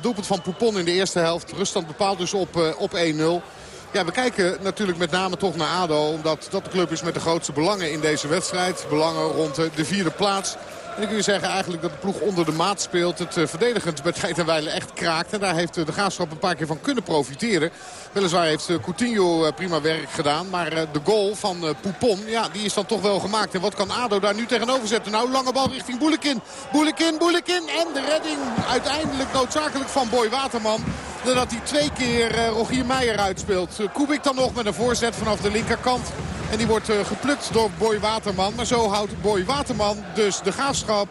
doelpunt van Poupon in de eerste helft. Ruststand bepaald dus op, op 1-0. Ja, we kijken natuurlijk met name toch naar ADO. Omdat dat de club is met de grootste belangen in deze wedstrijd. Belangen rond de vierde plaats. Dan kun je zeggen eigenlijk dat de ploeg onder de maat speelt. Het uh, verdedigend bij tijd en wijle echt kraakt. En daar heeft uh, de Graafschap een paar keer van kunnen profiteren. Weliswaar heeft uh, Coutinho prima werk gedaan. Maar de goal van Poupon, ja, die is dan toch wel gemaakt. En wat kan ADO daar nu tegenover zetten? Nou, lange bal richting Boelekin. Boelekin, Boelekin. En de redding uiteindelijk noodzakelijk van Boy Waterman. Nadat hij twee keer Rogier Meijer uitspeelt. Kubik dan nog met een voorzet vanaf de linkerkant. En die wordt geplukt door Boy Waterman. Maar zo houdt Boy Waterman dus de Graafschap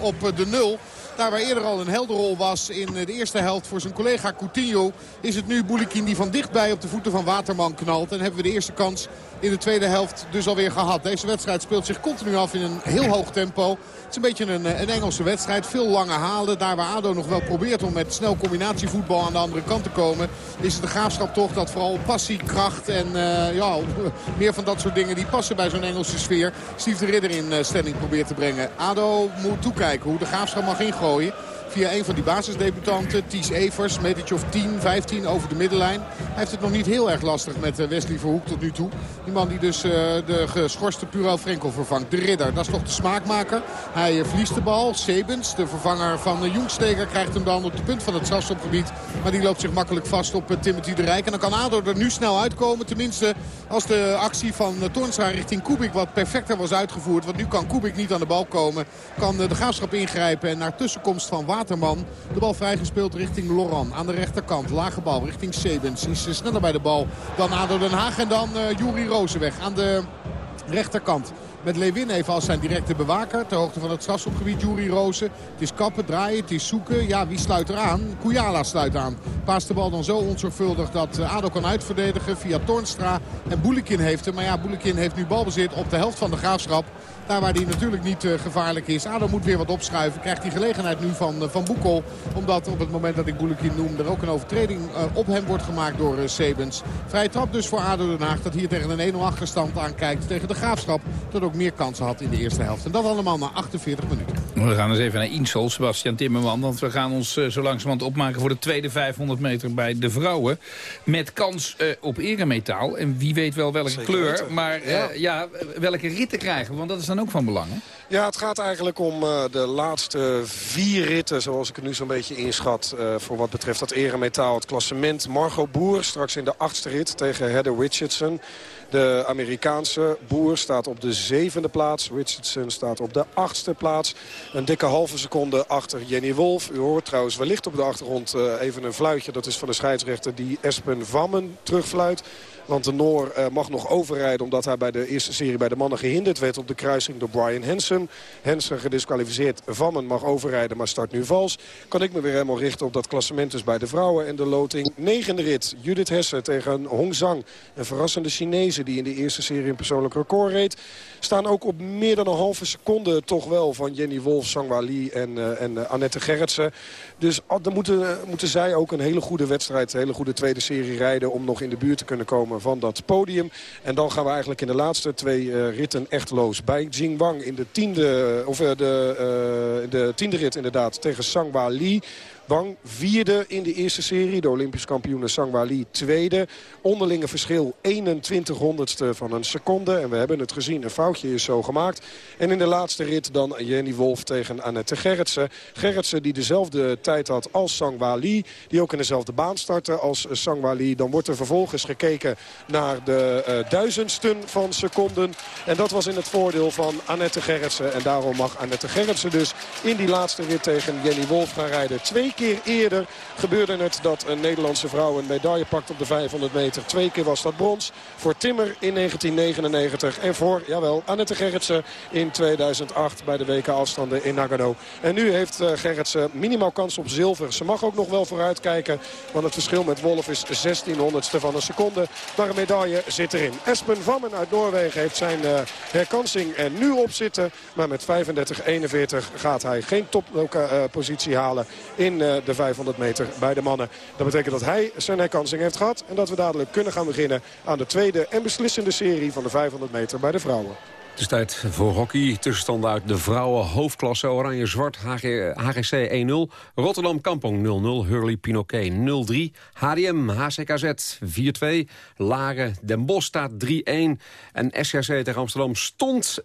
op de nul. Daar waar eerder al een helderrol was in de eerste helft voor zijn collega Coutinho... is het nu Boulikin die van dichtbij op de voeten van Waterman knalt. En hebben we de eerste kans in de tweede helft dus alweer gehad. Deze wedstrijd speelt zich continu af in een heel hoog tempo. Het is een beetje een, een Engelse wedstrijd. Veel lange halen. Daar waar ADO nog wel probeert om met snel combinatievoetbal aan de andere kant te komen... is het de graafschap toch dat vooral passie, kracht en uh, ja, meer van dat soort dingen... die passen bij zo'n Engelse sfeer. Steve de Ridder in uh, stelling probeert te brengen. ADO moet toekijken hoe de graafschap mag ingooien via een van die basisdebutanten. Ties Evers, metertje of 10, 15 over de middenlijn. Hij heeft het nog niet heel erg lastig met Wesley Verhoek tot nu toe. Die man die dus uh, de geschorste Puro Frenkel vervangt. De ridder, dat is toch de smaakmaker. Hij uh, verliest de bal. Sebens, de vervanger van uh, Jongsteger, krijgt hem dan op de punt van het strafschopgebied. Maar die loopt zich makkelijk vast op Timothy de Rijk. En dan kan ADO er nu snel uitkomen. Tenminste, als de actie van Toornstra richting Kubik wat perfecter was uitgevoerd. Want nu kan Kubik niet aan de bal komen. Kan de graafschap ingrijpen en naar tussenkomst van De bal vrijgespeeld richting Loran aan de rechterkant. Lage bal richting Sebens. Is sneller bij de bal dan ADO Den Haag. En dan uh, Juri Rozenweg aan de rechterkant. Met Lewin even als zijn directe bewaker. Ter hoogte van het strafschopgebied, Juri Rozen. Het is kappen, draaien, het is zoeken. Ja, wie sluit er aan? Kujala sluit aan. Paast de bal dan zo onzorgvuldig dat eh, ADO kan uitverdedigen via Tornstra. En Boulikin heeft hem. Maar ja, Boulikin heeft nu balbezit op de helft van de Graafschap. Daar waar hij natuurlijk niet uh, gevaarlijk is. ADO moet weer wat opschuiven. Krijgt die gelegenheid nu van, uh, van Boekel. Omdat op het moment dat ik Boulikin noem... er ook een overtreding op hem wordt gemaakt door Sebens. Vrije trap dus voor ADO Den Haag. Dat hier tegen een 1-0 achterstand aankijkt. Tegen de Graafschap. Meer kansen had in de eerste helft. En dat allemaal na 48 minuten. We gaan eens even naar Insel, Sebastian Timmerman. Want we gaan ons zo langzamerhand opmaken voor de tweede 500 meter bij de vrouwen. Met kans op eremetaal. En wie weet wel welke Zeker kleur. weten. Maar Ja. ja, welke ritten krijgen. Want dat is dan ook van belang, hè? Ja, het gaat eigenlijk om eh, de laatste vier ritten, zoals ik het nu zo'n beetje inschat. eh, voor wat betreft dat eremetaal, het klassement. Margot Boer straks in de achtste rit tegen Heather Richardson. De Amerikaanse Boer staat op de zevende plaats. Richardson staat op de achtste plaats. Een dikke halve seconde achter Jenny Wolf. U hoort trouwens wellicht op de achtergrond eh, even een fluitje. Dat is van de scheidsrechter die Espen Vammen terugfluit. Want de Noor eh, mag nog overrijden omdat hij bij de eerste serie bij de mannen gehinderd werd op de kruising door Brian Hansen. Hansen gedisqualificeerd. Vammen mag overrijden, maar start nu vals. Kan ik me weer helemaal richten op dat klassement dus bij de vrouwen. En de loting negende rit. Judith Hesse tegen Hong Zhang. Een verrassende Chinese die in de eerste serie een persoonlijk record reed. Staan ook op meer dan een halve seconde toch wel van Jenny Wolf, Sangwa Lee en, eh, en eh, Annette Gerritsen. Dus ah, dan moeten, moeten zij ook een hele goede wedstrijd, een hele goede tweede serie rijden... om nog in de buurt te kunnen komen van dat podium. En dan gaan we eigenlijk in de laatste twee eh, ritten echt los. Bij Jingwang in de tiende, of, de, de tiende rit inderdaad tegen Sangwa Lee... Wang vierde in de eerste serie. De Olympisch kampioene Sangwa tweede. Onderlinge verschil 21 honderdste van een seconde. En we hebben het gezien, een foutje is zo gemaakt. En in de laatste rit dan Jenny Wolf tegen Annette Gerritsen. Gerritsen die dezelfde tijd had als Sangwa Lee. Die ook in dezelfde baan startte als Sangwa. Dan wordt er vervolgens gekeken naar de eh, duizendsten van seconden. En dat was in het voordeel van Annette Gerritsen. En daarom mag Annette Gerritsen dus in die laatste rit tegen Jenny Wolf gaan rijden. Twee keer eerder gebeurde het dat een Nederlandse vrouw een medaille pakt op de 500 meter. Twee keer was dat brons. Voor Timmer in 1999 en voor, jawel, Annette Gerritsen in 2008 bij de WK afstanden in Nagano. En nu heeft eh, Gerritsen minimaal kans op zilver. Ze mag ook nog wel vooruitkijken, want het verschil met Wolf is 1600ste van een seconde. Maar een medaille zit erin. Espen Vammen uit Noorwegen heeft zijn eh, herkansing er nu op zitten. Maar met 35-41 gaat hij geen toppositie halen in eh, de 500 meter bij de mannen. Dat betekent dat hij zijn herkansing heeft gehad. En dat we dadelijk kunnen gaan beginnen aan de tweede en beslissende serie van de 500 meter bij de vrouwen. Het is tijd voor hockey. Tussenstanden uit de vrouwen hoofdklasse Oranje-Zwart. HG, HGC 1-0. Rotterdam Kampong 0-0. Hurley Pinoquet 0-3. HDM HCKZ 4-2. Laren Den Bosch staat 3-1. En SRC tegen Amsterdam stond 1-0.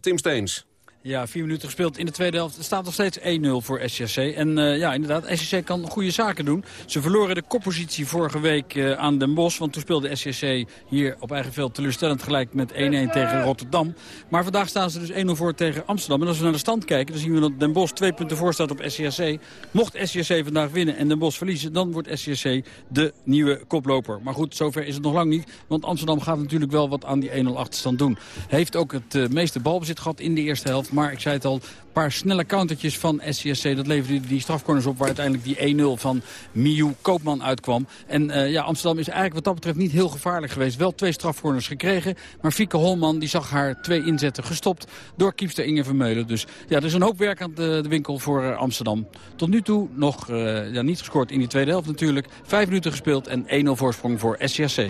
Tim Steens. Ja, vier minuten gespeeld in de tweede helft. Het staat nog steeds 1-0 voor SCC. En uh, ja, inderdaad, SCC kan goede zaken doen. Ze verloren de koppositie vorige week uh, aan Den Bosch. Want toen speelde SCC hier op eigen veld teleurstellend gelijk met 1-1 tegen Rotterdam. Maar vandaag staan ze dus 1-0 voor tegen Amsterdam. En als we naar de stand kijken, dan zien we dat Den Bosch twee punten voor staat op SCC. Mocht SCC vandaag winnen en Den Bosch verliezen, dan wordt SCC de nieuwe koploper. Maar goed, zover is het nog lang niet. Want Amsterdam gaat natuurlijk wel wat aan die 1-0 achterstand doen. Heeft ook het uh, meeste balbezit gehad in de eerste helft. Maar ik zei het al, een paar snelle countertjes van SCSC. Dat leverde die strafcorners op waar uiteindelijk die 1-0 van Miu Koopman uitkwam. En uh, ja, Amsterdam is eigenlijk wat dat betreft niet heel gevaarlijk geweest. Wel twee strafcorners gekregen. Maar Fieke Holman die zag haar twee inzetten gestopt door kiepster Inge Vermeulen. Dus ja, er is een hoop werk aan de, winkel voor uh, Amsterdam. Tot nu toe nog uh, ja, niet gescoord in die tweede helft natuurlijk. Vijf minuten gespeeld en 1-0 voorsprong voor SCSC.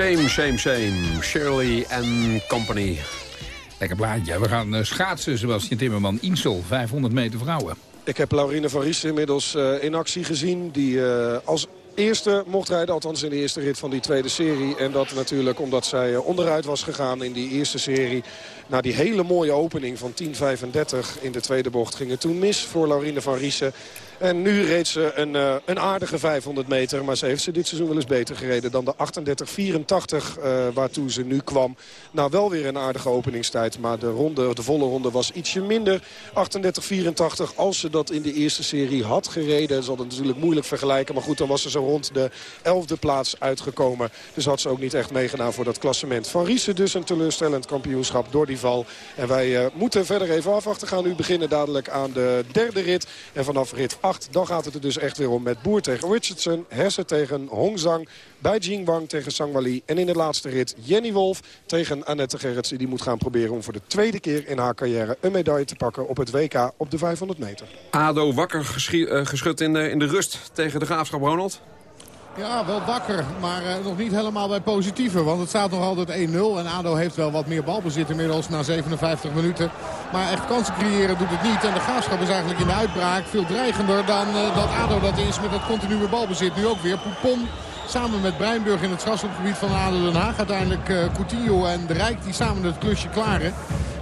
Shame, shame, shame. Shirley and Company. Lekker plaatje. We gaan eh, schaatsen, Sebastian Timmerman. Insel, 500 meter vrouwen. Ik heb Laurine van Ries inmiddels eh, in actie gezien. Die eh, als eerste mocht rijden, althans in de eerste rit van die tweede serie. En dat natuurlijk omdat zij onderuit was gegaan in die eerste serie. Na die hele mooie opening van 10.35 in de tweede bocht ging het toen mis voor Laurine van Riesen. En nu reed ze een, eh, een aardige 500 meter. Maar ze heeft ze dit seizoen wel eens beter gereden dan de 38-84 eh, waartoe ze nu kwam. Nou, wel weer een aardige openingstijd. Maar de, ronde, de volle ronde was ietsje minder. 38-84 als ze dat in de eerste serie had gereden. Zal het natuurlijk moeilijk vergelijken. Maar goed, dan was ze zo rond de 11e plaats uitgekomen. Dus had ze ook niet echt meegedaan voor dat klassement. Van Riesen dus een teleurstellend kampioenschap door die val. En wij eh, moeten verder even afwachten. Gaan nu beginnen dadelijk aan de derde rit. En vanaf rit 8 dan gaat het er dus echt weer om met Boer tegen Richardson. Hersen tegen Hongzang. Bij Jingwang tegen Sangwali. En in de laatste rit Jenny Wolf tegen Annette Gerritsen. Die moet gaan proberen om voor de tweede keer in haar carrière een medaille te pakken op het WK op de 500 meter. ADO wakker eh, geschud in de, in de rust tegen de Graafschap Ronald. Ja, wel wakker, maar eh, nog niet helemaal bij positieve. Want het staat nog altijd 1-0 en ADO heeft wel wat meer balbezit inmiddels na 57 minuten. Maar echt kansen creëren doet het niet. En de Graafschap is eigenlijk in de uitbraak veel dreigender dan eh, dat ADO dat is met het continue balbezit. Nu ook weer Poupon samen met Breinburg in het strafschopgebied van ADO Den Haag. Uiteindelijk eh, Coutinho en De Rijk die samen het klusje klaren.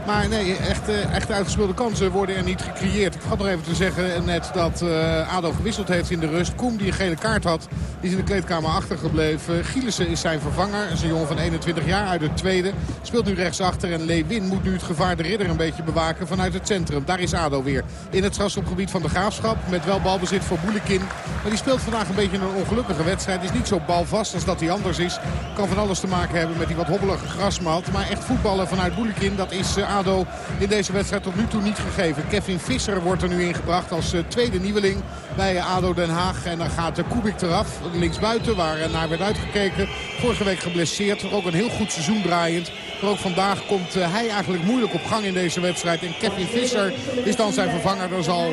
Maar nee, echt, eh, echt uitgespeelde kansen worden er niet gecreëerd. Ik had nog even te zeggen net dat eh, ADO gewisseld heeft in de rust. Koem die een gele kaart had, die is in de kleedkamer achtergebleven. Gielissen is zijn vervanger. Is een jongen van 21 jaar uit het tweede. Speelt nu rechtsachter en Lewin moet nu het gevaar de ridder een beetje bewaken vanuit het centrum. Daar is ADO weer in het strafschopgebied van de Graafschap. Met wel balbezit voor Boelekin. Maar die speelt vandaag een beetje een ongelukkige wedstrijd. Is niet zo balvast als dat hij anders is. Kan van alles te maken hebben met die wat hobbelige grasmat. Maar echt voetballen vanuit Boelekin, dat is eh, ADO ADO in deze wedstrijd tot nu toe niet gegeven. Kevin Visser wordt er nu ingebracht als eh, tweede nieuweling bij ADO Den Haag. En dan gaat uh, Kubik eraf, linksbuiten, waar uh, naar werd uitgekeken. Vorige week geblesseerd, ook een heel goed seizoen draaiend. Maar ook vandaag komt hij eigenlijk moeilijk op gang in deze wedstrijd. En Kevin Visser is dan zijn vervanger. Dan zal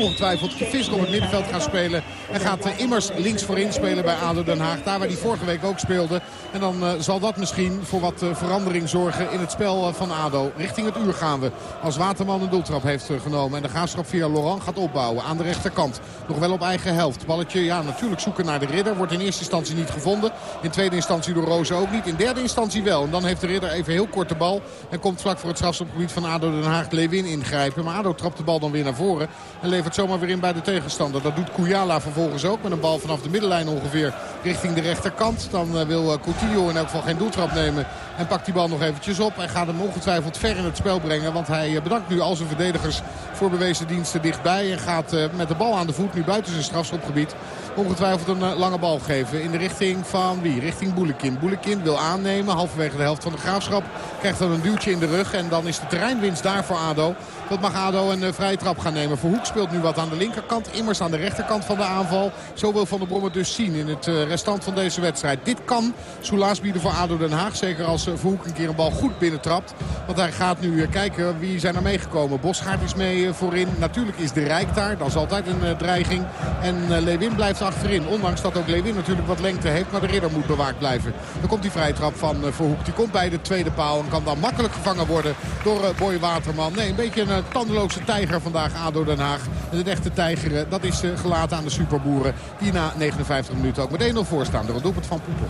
ongetwijfeld Visser op het middenveld gaan spelen. En gaat uh, immers links voorin spelen bij ADO Den Haag. Daar waar hij vorige week ook speelde. En dan uh, zal dat misschien voor wat uh, verandering zorgen in het spel van ADO. Richting het uur gaan we. Als Waterman een doeltrap heeft genomen. En de graafschap via Laurent gaat opbouwen aan de rechterkant. Nog wel op eigen helft. Balletje ja, natuurlijk zoeken naar de ridder. Wordt in eerste instantie niet gevonden. In tweede instantie door Roze ook niet. In derde instantie wel. En dan heeft de ridder even heel kort de bal. En komt vlak voor het strafschopgebied van ADO Den Haag Lewin ingrijpen. Maar ADO trapt de bal dan weer naar voren. En levert zomaar weer in bij de tegenstander. Dat doet Kouyala vervolgens ook. Met een bal vanaf de middenlijn ongeveer richting de rechterkant. Dan uh, wil uh, Coutinho in elk geval geen doeltrap nemen. En pakt die bal nog eventjes op. En gaat hem ongetwijfeld ver in het spel brengen. Want hij uh, bedankt nu al zijn verdedigers voor bewezen diensten dichtbij. En gaat met de bal aan de voet nu buiten zijn strafschopgebied. Ongetwijfeld een lange bal geven. In de richting van wie? Richting Boelekin. Boelekin wil aannemen. Halverwege de helft van de graafschap. Krijgt dan een duwtje in de rug. En dan is de terreinwinst daar voor ADO. Dat mag ADO een vrije trap gaan nemen. Verhoek speelt nu wat aan de linkerkant. Immers aan de rechterkant van de aanval. Zo wil Van der Brom dus zien in het restant van deze wedstrijd. Dit kan soelaas bieden voor ADO Den Haag. Zeker als Verhoek een keer een bal goed binnentrapt. Want hij gaat nu kijken wie zijn er meegekomen. Bosgaard is mee voorin. Natuurlijk is de Rijk daar. Dat is altijd een dreiging. En Lewin blijft achterin. Ondanks dat ook Lewin natuurlijk wat lengte heeft. Maar de ridder moet bewaakt blijven. Dan komt die vrije trap van Verhoek. Die komt bij de tweede paal. En kan dan makkelijk gevangen worden door Boy Waterman. Nee, een beetje een tandeloze tijger vandaag ADO Den Haag. En het echte tijgeren, dat is gelaten aan de superboeren. Die na 59 minuten ook met 1-0 voorstaan. Door het doelpunt van Poepel.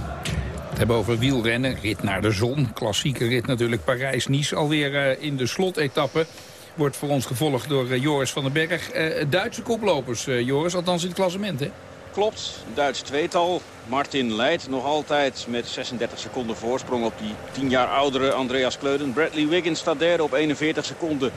Het hebben over wielrennen, rit naar de zon. Klassieke rit natuurlijk Parijs-Nice. Alweer uh, in de slotetappe. Wordt voor ons gevolgd door uh, Joris van den Berg. Uh, Duitse koplopers, Joris, althans in het klassement, hè? Klopt, Duits tweetal. Martin leidt nog altijd met 36 seconden voorsprong op die 10 jaar oudere Andreas Kleuden. Bradley Wiggins staat derde op 41 seconden.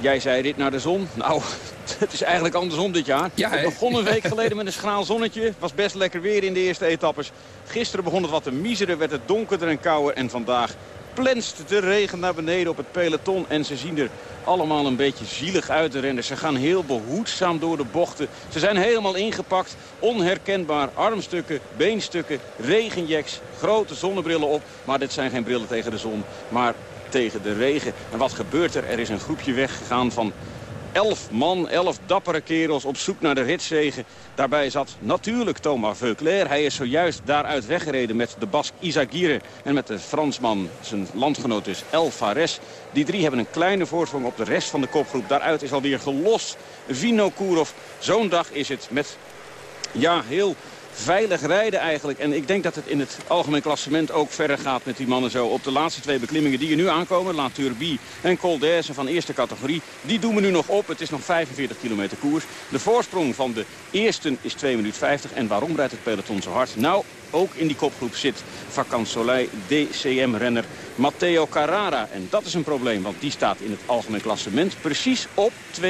Jij zei dit naar de zon. Nou, het is eigenlijk andersom dit jaar. Ja, het begon een week geleden met een schraal zonnetje. was best lekker weer in de eerste etappes. Gisteren begon het wat te miseren, werd het donkerder en kouder. En vandaag plenst de regen naar beneden op het peloton. En ze zien er allemaal een beetje zielig uit, de renners. Ze gaan heel behoedzaam door de bochten. Ze zijn helemaal ingepakt, onherkenbaar. Armstukken, beenstukken, regenjacks, grote zonnebrillen op. Maar dit zijn geen brillen tegen de zon, maar tegen de regen. En wat gebeurt er? Er is een groepje weggegaan van elf man, elf dappere kerels op zoek naar de ritzegen. Daarbij zat natuurlijk Thomas Veuclair. Hij is zojuist daaruit weggereden met de Bask Izagirre en met de Fransman, zijn landgenoot is El Fares. Die drie hebben een kleine voorsprong op de rest van de kopgroep. Daaruit is alweer gelost Vino Kourov. Zo'n dag is het met ja, heel veilig rijden eigenlijk. En ik denk dat het in het algemeen klassement ook verder gaat met die mannen zo. Op de laatste twee beklimmingen die er nu aankomen, La Turbie en Col van eerste categorie. Die doen we nu nog op. Het is nog 45 kilometer koers. De voorsprong van de eersten is 2 minuten 50. En waarom rijdt het peloton zo hard? Nou, ook in die kopgroep zit Vakant Soleil DCM-renner Matteo Carrara. En dat is een probleem, want die staat in het algemeen klassement precies op 2,50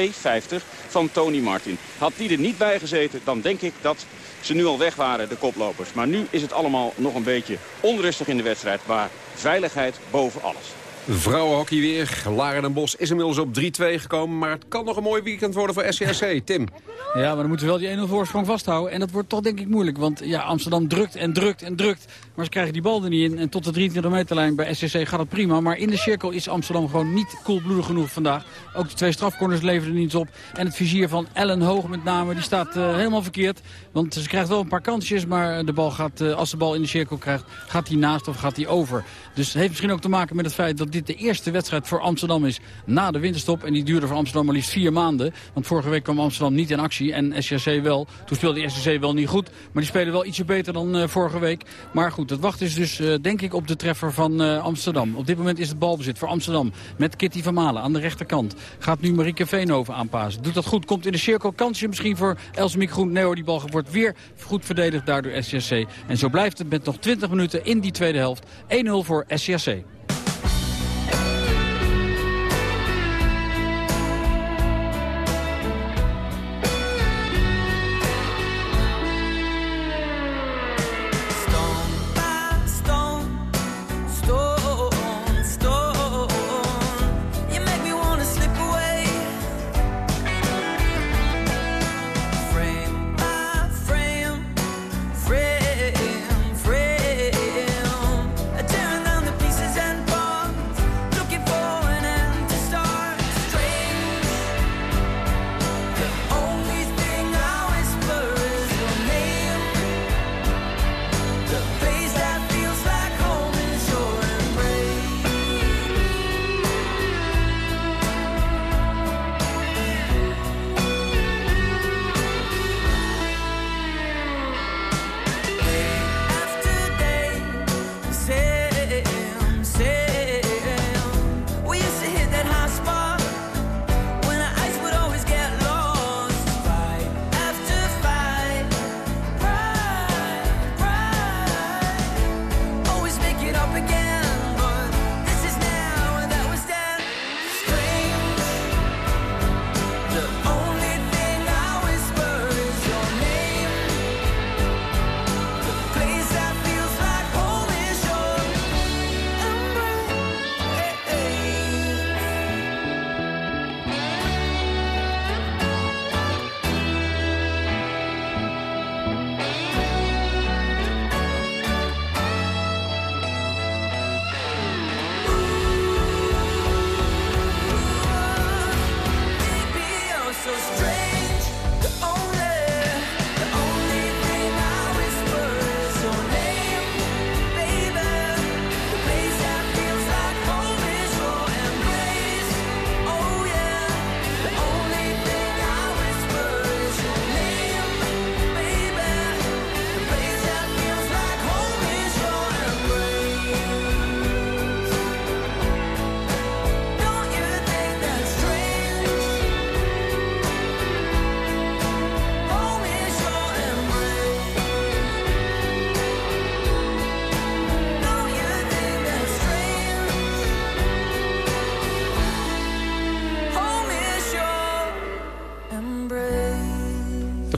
van Tony Martin. Had die er niet bij gezeten, dan denk ik dat ze nu al weg waren, de koplopers. Maar nu is het allemaal nog een beetje onrustig in de wedstrijd, waar veiligheid boven alles. Vrouwenhockey weer. Laren en Bos is inmiddels op 3-2 gekomen. Maar het kan nog een mooi weekend worden voor SCRC. Tim. Ja, maar dan moeten we wel die 1-0 voorsprong vasthouden. En dat wordt toch denk ik moeilijk. Want ja, Amsterdam drukt en drukt en drukt. Maar ze krijgen die bal er niet in. En tot de 23 meterlijn bij SCC gaat het prima. Maar in de cirkel is Amsterdam gewoon niet koelbloedig genoeg vandaag. Ook de twee strafcorners leveren er niets op. En het vizier van Ellen Hoog met name, die staat uh, helemaal verkeerd. Want ze krijgt wel een paar kansjes. Maar de bal gaat, uh, als de bal in de cirkel krijgt, gaat hij naast of gaat hij over. Dus het heeft misschien ook te maken met het feit dat dit de eerste wedstrijd voor Amsterdam is na de winterstop. En die duurde voor Amsterdam maar liefst vier maanden. Want vorige week kwam Amsterdam niet in actie en SCC wel. Toen speelde SCC wel niet goed, maar die spelen wel ietsje beter dan uh, vorige week. Maar goed, het wacht is dus uh, denk ik op de treffer van uh, Amsterdam. Op dit moment is het balbezit voor Amsterdam met Kitty van Malen aan de rechterkant. Gaat nu Marieke Veenhoven aanpassen. Doet dat goed, komt in de cirkel. Kansje misschien voor Elsemiek Groen. Neo, die bal wordt weer goed verdedigd daardoor SCC. En zo blijft het met nog 20 minuten in die tweede helft. 1-0 voor SCC.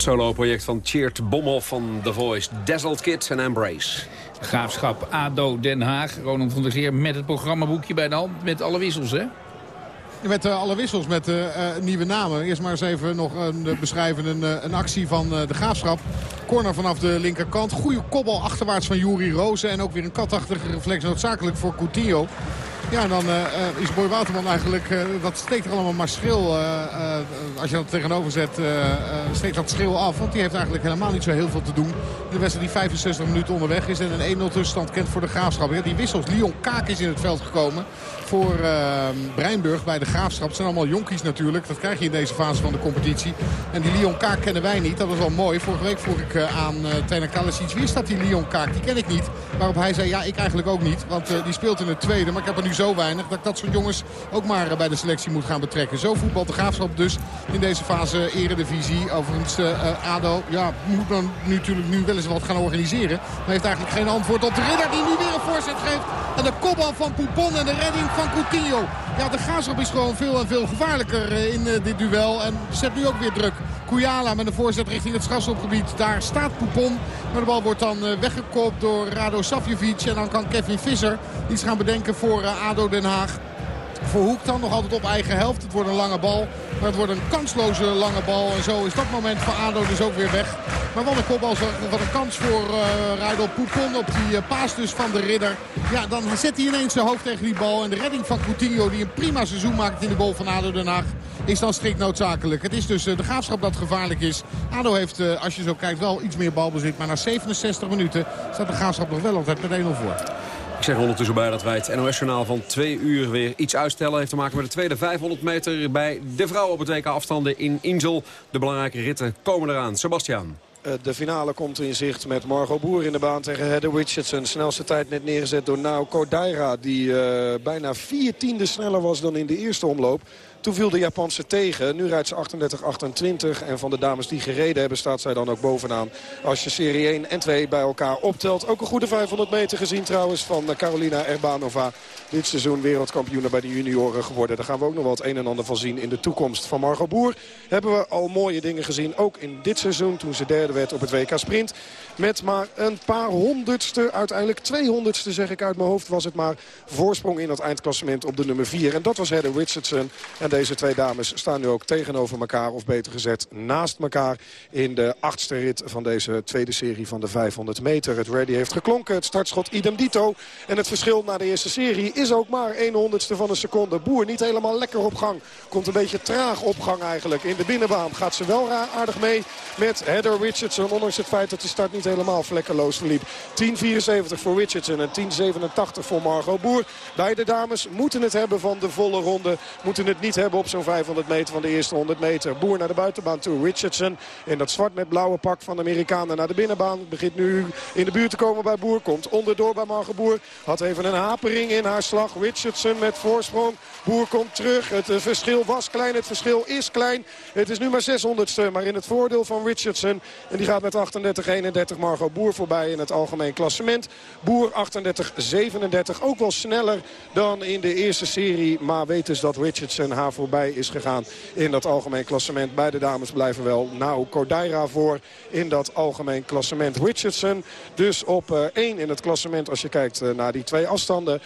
Het solo-project van Cheert Bomhoff van The Voice. Dazzled Kids en Embrace. Graafschap ADO Den Haag. Ronald van der Geer met het programmaboekje bij de hand. Met alle wissels, hè? Met eh, alle wissels, met eh, eh, nieuwe namen. Eerst maar eens even nog een, beschrijven een, een actie van eh, de Graafschap. Corner vanaf de linkerkant. Goede kopbal achterwaarts van Juri Rozen. En ook weer een katachtige reflex noodzakelijk voor Coutinho. Ja, en dan eh, eh, is Boy Waterman eigenlijk, eh, dat steekt er allemaal maar schil. als je dat tegenover zet, steekt dat schil af. Want die heeft eigenlijk helemaal niet zo heel veel te doen. De wedstrijd die 65 minuten onderweg is en een 1-0 tussenstand kent voor de Graafschap. Ja, die wissels, Leon Kaak is in het veld gekomen voor eh, Breinburg bij de Graafschap. Het zijn allemaal jonkies natuurlijk. Dat krijg je in deze fase van de competitie. En die Leon Kaak kennen wij niet. Dat was wel mooi. Vorige week vroeg ik aan uh, Tena Kalasic. Wie is dat die Leon Kaak? Die ken ik niet. Waarop hij zei, ja, ik eigenlijk ook niet. Want die speelt in het tweede. Maar ik heb er nu zo weinig dat dat soort jongens ook maar eh, bij de selectie moet gaan betrekken. Zo voetbalt de Graafschap dus in deze fase eredivisie. Overigens, eh, eh, ADO ja, moet dan nu natuurlijk nu wel eens wat gaan organiseren. Maar heeft eigenlijk geen antwoord op de ridder die nu weer een voorzet geeft. En de kopbal van Poupon en de redding van Coutinho. Ja, de Graafschap is gewoon veel en veel gevaarlijker in dit duel. En zet nu ook weer druk. Kujala met een voorzet richting het strafschopgebied. Daar staat Poupon. Maar de bal wordt dan eh, weggekopt door Rado Savjevic. En dan kan Kevin Visser iets gaan bedenken voor eh, ADO Den Haag. Voor Hoek dan nog altijd op eigen helft. Het wordt een lange bal. Maar het wordt een kansloze lange bal. En zo is dat moment van ADO dus ook weer weg. Maar wat een kopbal, wat een kans voor uh, Rijdel Poupon op die uh, paas dus van de ridder. Ja, dan zet hij ineens zijn hoofd tegen die bal. En de redding van Coutinho die een prima seizoen maakt in de goal van ADO Den Haag. Is dan strikt noodzakelijk. Het is dus uh, de graafschap dat gevaarlijk is. ADO heeft, als je zo kijkt, wel iets meer balbezit. Maar na 67 minuten staat de graafschap nog wel altijd met 1-0 voor. Ik zeg ondertussen bij dat wij het NOS-journaal van twee uur weer iets uitstellen. Heeft te maken met de tweede 500 meter bij de vrouwen op het WK afstanden in Insel. De belangrijke ritten komen eraan. Sebastian. Eh, De finale komt in zicht met Margot Boer in de baan tegen Heather Richardson. Snelste tijd net neergezet door Nao Kodaira. Die uh, bijna vier tiende sneller was dan in de eerste omloop. Toen viel de Japanse tegen. Nu rijdt ze 38-28. En van de dames die gereden hebben staat zij dan ook bovenaan. Als je serie 1 en 2 bij elkaar optelt. Ook een goede 500 meter gezien trouwens van Carolina Erbanova. Dit seizoen wereldkampioen bij de junioren geworden. Daar gaan we ook nog wel het een en ander van zien in de toekomst. Van Margot Boer hebben we al mooie dingen gezien. Ook in dit seizoen toen ze derde werd op het WK Sprint. Met maar een paar honderdste, uiteindelijk 200ste zeg ik uit mijn hoofd was het maar. Voorsprong in het eindklassement op de nummer 4. En dat was Heather Richardson. En deze twee dames staan nu ook tegenover elkaar. Of beter gezet naast elkaar in de achtste rit van deze tweede serie van de 500 meter. Het ready heeft geklonken. Het startschot idem dito. En het verschil na de eerste serie is ook maar 1 honderdste van een seconde. Boer niet helemaal lekker op gang. Komt een beetje traag op gang eigenlijk. In de binnenbaan gaat ze wel aardig mee met Heather Richardson. Ondanks het feit dat de start niet helemaal vlekkeloos verliep. 10.74 voor Richardson en 10.87 voor Margot Boer. Beide dames moeten het hebben van de volle ronde. Moeten het niet hebben op zo'n 500 meter van de eerste 100 meter. Boer naar de buitenbaan toe. Richardson in dat zwart met blauwe pak van de Amerikanen naar de binnenbaan. Begint nu in de buurt te komen bij Boer. Komt onderdoor bij Margot Boer. Had even een hapering in haar Richardson met voorsprong. Boer komt terug. Het uh, verschil was klein. Het verschil is klein. Het is nu maar 600ste. Maar in het voordeel van Richardson. En die gaat met 38-31 Margot Boer voorbij in het algemeen klassement. Boer 38-37. Ook wel sneller dan in de eerste serie. Maar weet dus dat Richardson haar voorbij is gegaan in dat algemeen klassement. Beide dames blijven wel nou Kodaira voor in dat algemeen klassement. Richardson dus op uh, 1 in het klassement als je kijkt uh, naar die twee afstanden.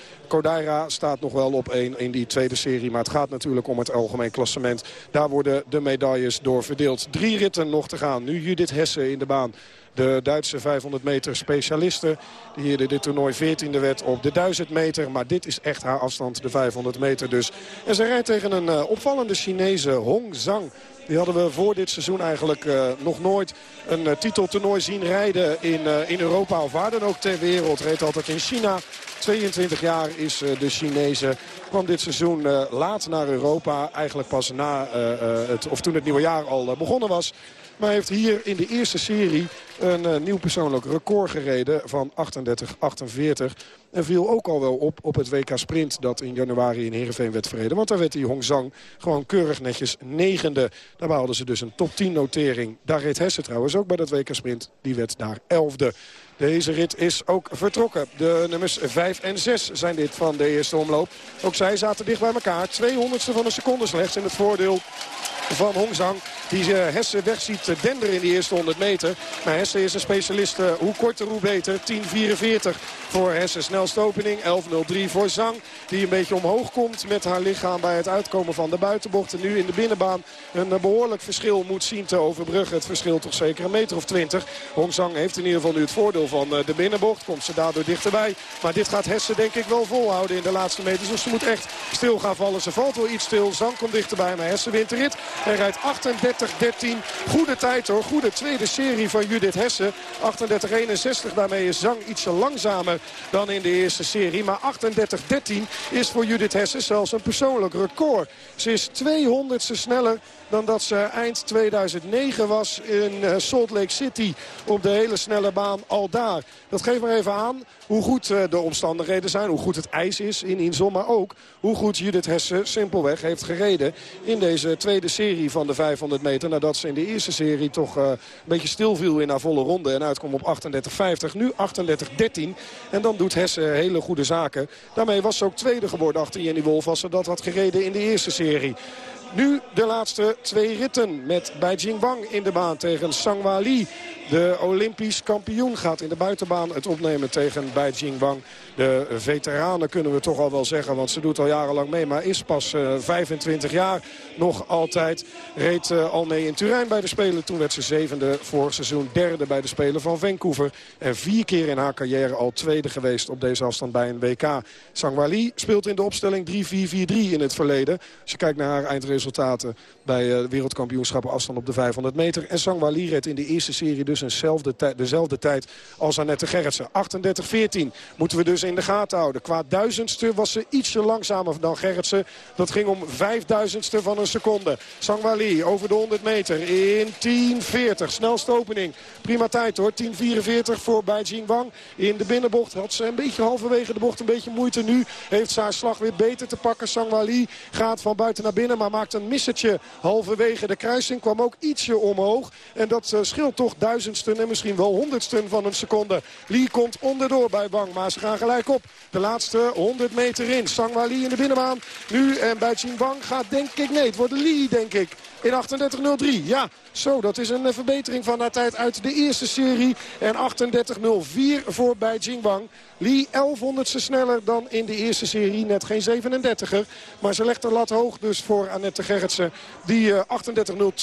Kodaira staat nog wel op 1 in die tweede serie. Maar het gaat natuurlijk om het algemeen klassement. Daar worden de medailles door verdeeld. Drie ritten nog te gaan. Nu Judith Hesse in de baan. De Duitse 500 meter specialiste. Die hier dit toernooi 14e werd op de 1000 meter. Maar dit is echt haar afstand, de 500 meter dus. En ze rijdt tegen een uh, opvallende Chinese Hong Zhang. Die hadden we voor dit seizoen eigenlijk uh, nog nooit een uh, titeltoernooi zien rijden in, uh, in Europa of waar dan ook ter wereld. Reed altijd in China. 22 jaar is de Chinese. Kwam dit seizoen laat naar Europa. Eigenlijk pas na het, of toen het nieuwe jaar al begonnen was. Maar heeft hier in de eerste serie een uh, nieuw persoonlijk record gereden van 38-48. En viel ook al wel op op het WK Sprint dat in januari in Heerenveen werd verreden. Want daar werd die Hong Zhang gewoon keurig netjes negende. Daar behaalden ze dus een top 10 notering. Daar reed Hesse trouwens ook bij dat WK Sprint. Die werd daar elfde. Deze rit is ook vertrokken. De nummers 5 en 6 zijn dit van de eerste omloop. Ook zij zaten dicht bij elkaar. 200ste van een seconde slechts in het voordeel van Hongzang. Die uh, Hesse weg ziet denderen in de eerste 100 meter. Maar Hesse is een specialist. Uh, hoe korter, hoe beter. 10.44 voor Hesse. Snelste opening. 11.03 voor Zang. Die een beetje omhoog komt met haar lichaam bij het uitkomen van de buitenbocht. En nu in de binnenbaan een behoorlijk verschil moet zien te overbruggen. Het verschil toch zeker een meter of 20. Hongzang heeft in ieder geval nu het voordeel van de binnenbocht. Komt ze daardoor dichterbij. Maar dit gaat Hesse denk ik wel volhouden in de laatste meters. Dus ze moet echt stil gaan vallen. Ze valt wel iets stil. Zang komt dichterbij. Maar Hesse wint de rit. En rijdt 38-13. Goede tijd hoor. Goede tweede serie van Judith Hesse. 38-61. Daarmee is Zang ietsje langzamer dan in de eerste serie. Maar 38-13 is voor Judith Hesse zelfs een persoonlijk record. Ze is 200ste sneller dan dat ze eind 2009 was in uh, Salt Lake City op de hele snelle baan al daar. Dat geeft maar even aan hoe goed uh, de omstandigheden zijn, hoe goed het ijs is in Insel. Maar ook hoe goed Judith Hesse simpelweg heeft gereden in deze tweede serie van de 500 meter. Nadat ze in de eerste serie toch uh, een beetje stilviel in haar volle ronde en uitkwam op 38-50. Nu 38-13 en dan doet Hesse hele goede zaken. Daarmee was ze ook tweede geworden achter Jenny Wolf als ze dat had gereden in de eerste serie. Nu de laatste twee ritten met Beijing Wang in de baan tegen Sangwa Lee. De Olympisch kampioen gaat in de buitenbaan het opnemen tegen Beijing Wang. De veteranen kunnen we toch al wel zeggen, want ze doet al jarenlang mee. Maar is pas uh, 25 jaar nog altijd. Reed uh, al mee in Turijn bij de Spelen. Toen werd ze zevende vorig seizoen derde bij de Spelen van Vancouver. En vier keer in haar carrière al tweede geweest op deze afstand bij een WK. Sangwali speelt in de opstelling 3-4-4-3 in het verleden. Als je kijkt naar haar eindresultaten bij uh, wereldkampioenschappen afstand op de 500 meter. En Sangwali reed in de eerste serie dus eenzelfde dezelfde tijd als Annette Gerritsen. 38-14 moeten we dus in de gaten houden. Qua duizendste was ze ietsje langzamer dan Gerritsen. Dat ging om vijfduizendste van een seconde. Sangwali over de 100 meter in 10.40. Snelste opening. Prima tijd hoor. 10.44 voor Beijing Wang. In de binnenbocht had ze een beetje halverwege de bocht een beetje moeite. Nu heeft ze haar slag weer beter te pakken. Sangwali gaat van buiten naar binnen. Maar maakt een missetje halverwege de kruising. Kwam ook ietsje omhoog. En dat uh, scheelt toch en misschien wel honderdsten van een seconde. Lee komt onderdoor bij Wang. Maar ze gaan gelijk op. De laatste 100 meter in. Sangwa Lee in de binnenbaan. Nu en bij Wang gaat denk ik nee. Het wordt Lee denk ik in 38.03. Ja, zo, dat is een verbetering van haar tijd uit de eerste serie. En 38.04 voor bij Jingbang. Lee 1100ste sneller dan in de eerste serie. Net geen 37er. Maar ze legt de lat hoog dus voor Annette Gerritsen. Die uh,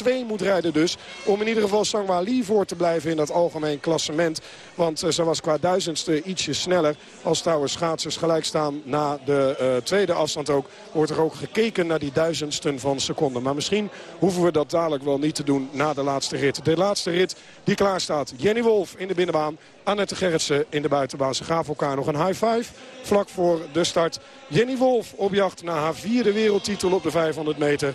38.02 moet rijden dus. Om in ieder geval Sangwa Lee voor te blijven in dat algemeen klassement. Want uh, ze was qua duizendste ietsje sneller. Als trouwens schaatsers gelijk staan na de tweede afstand ook. Wordt er ook gekeken naar die duizendsten van seconden. Maar misschien hoeven we dat dadelijk wel niet te doen na de laatste rit. De laatste rit die klaar staat. Jenny Wolf in de binnenbaan. Annette Gerritsen in de buitenbaan. Ze gaven elkaar nog een high five vlak voor de start. Jenny Wolf op jacht naar haar vierde wereldtitel op de 500 meter. 37-98,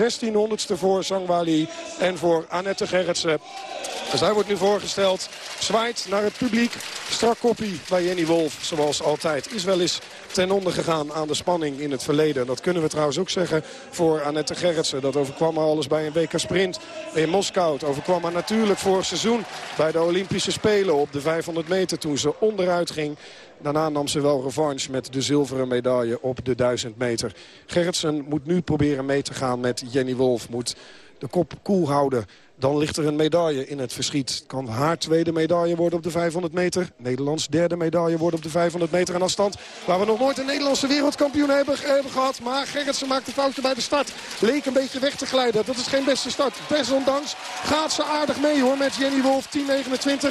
1600ste voor Sangwali en voor Annette Gerritsen. Zij wordt nu voorgesteld, zwaait naar het publiek. Strak koppie bij Jenny Wolf, zoals altijd. Is wel eens ten onder gegaan aan de spanning in het verleden. Dat kunnen we trouwens ook zeggen voor Annette Gerritsen. Dat overkwam haar alles bij een WK Sprint in Moskou. Het overkwam haar natuurlijk vorig seizoen bij de Olympische Spelen op de 500 meter toen ze onderuit ging. Daarna nam ze wel revanche met de zilveren medaille op de 1000 meter. Gerritsen moet nu proberen mee te gaan met Jenny Wolf. Moet de kop koel houden. Dan ligt er een medaille in het verschiet. Kan haar tweede medaille worden op de 500 meter. Nederlands derde medaille worden op de 500 meter aan afstand. Waar we nog nooit een Nederlandse wereldkampioen hebben, hebben gehad. Maar Gerritsen maakt een foutje bij de start. Leek een beetje weg te glijden. Dat is geen beste start. Desondanks gaat ze aardig mee hoor met Jenny Wolf. 10.29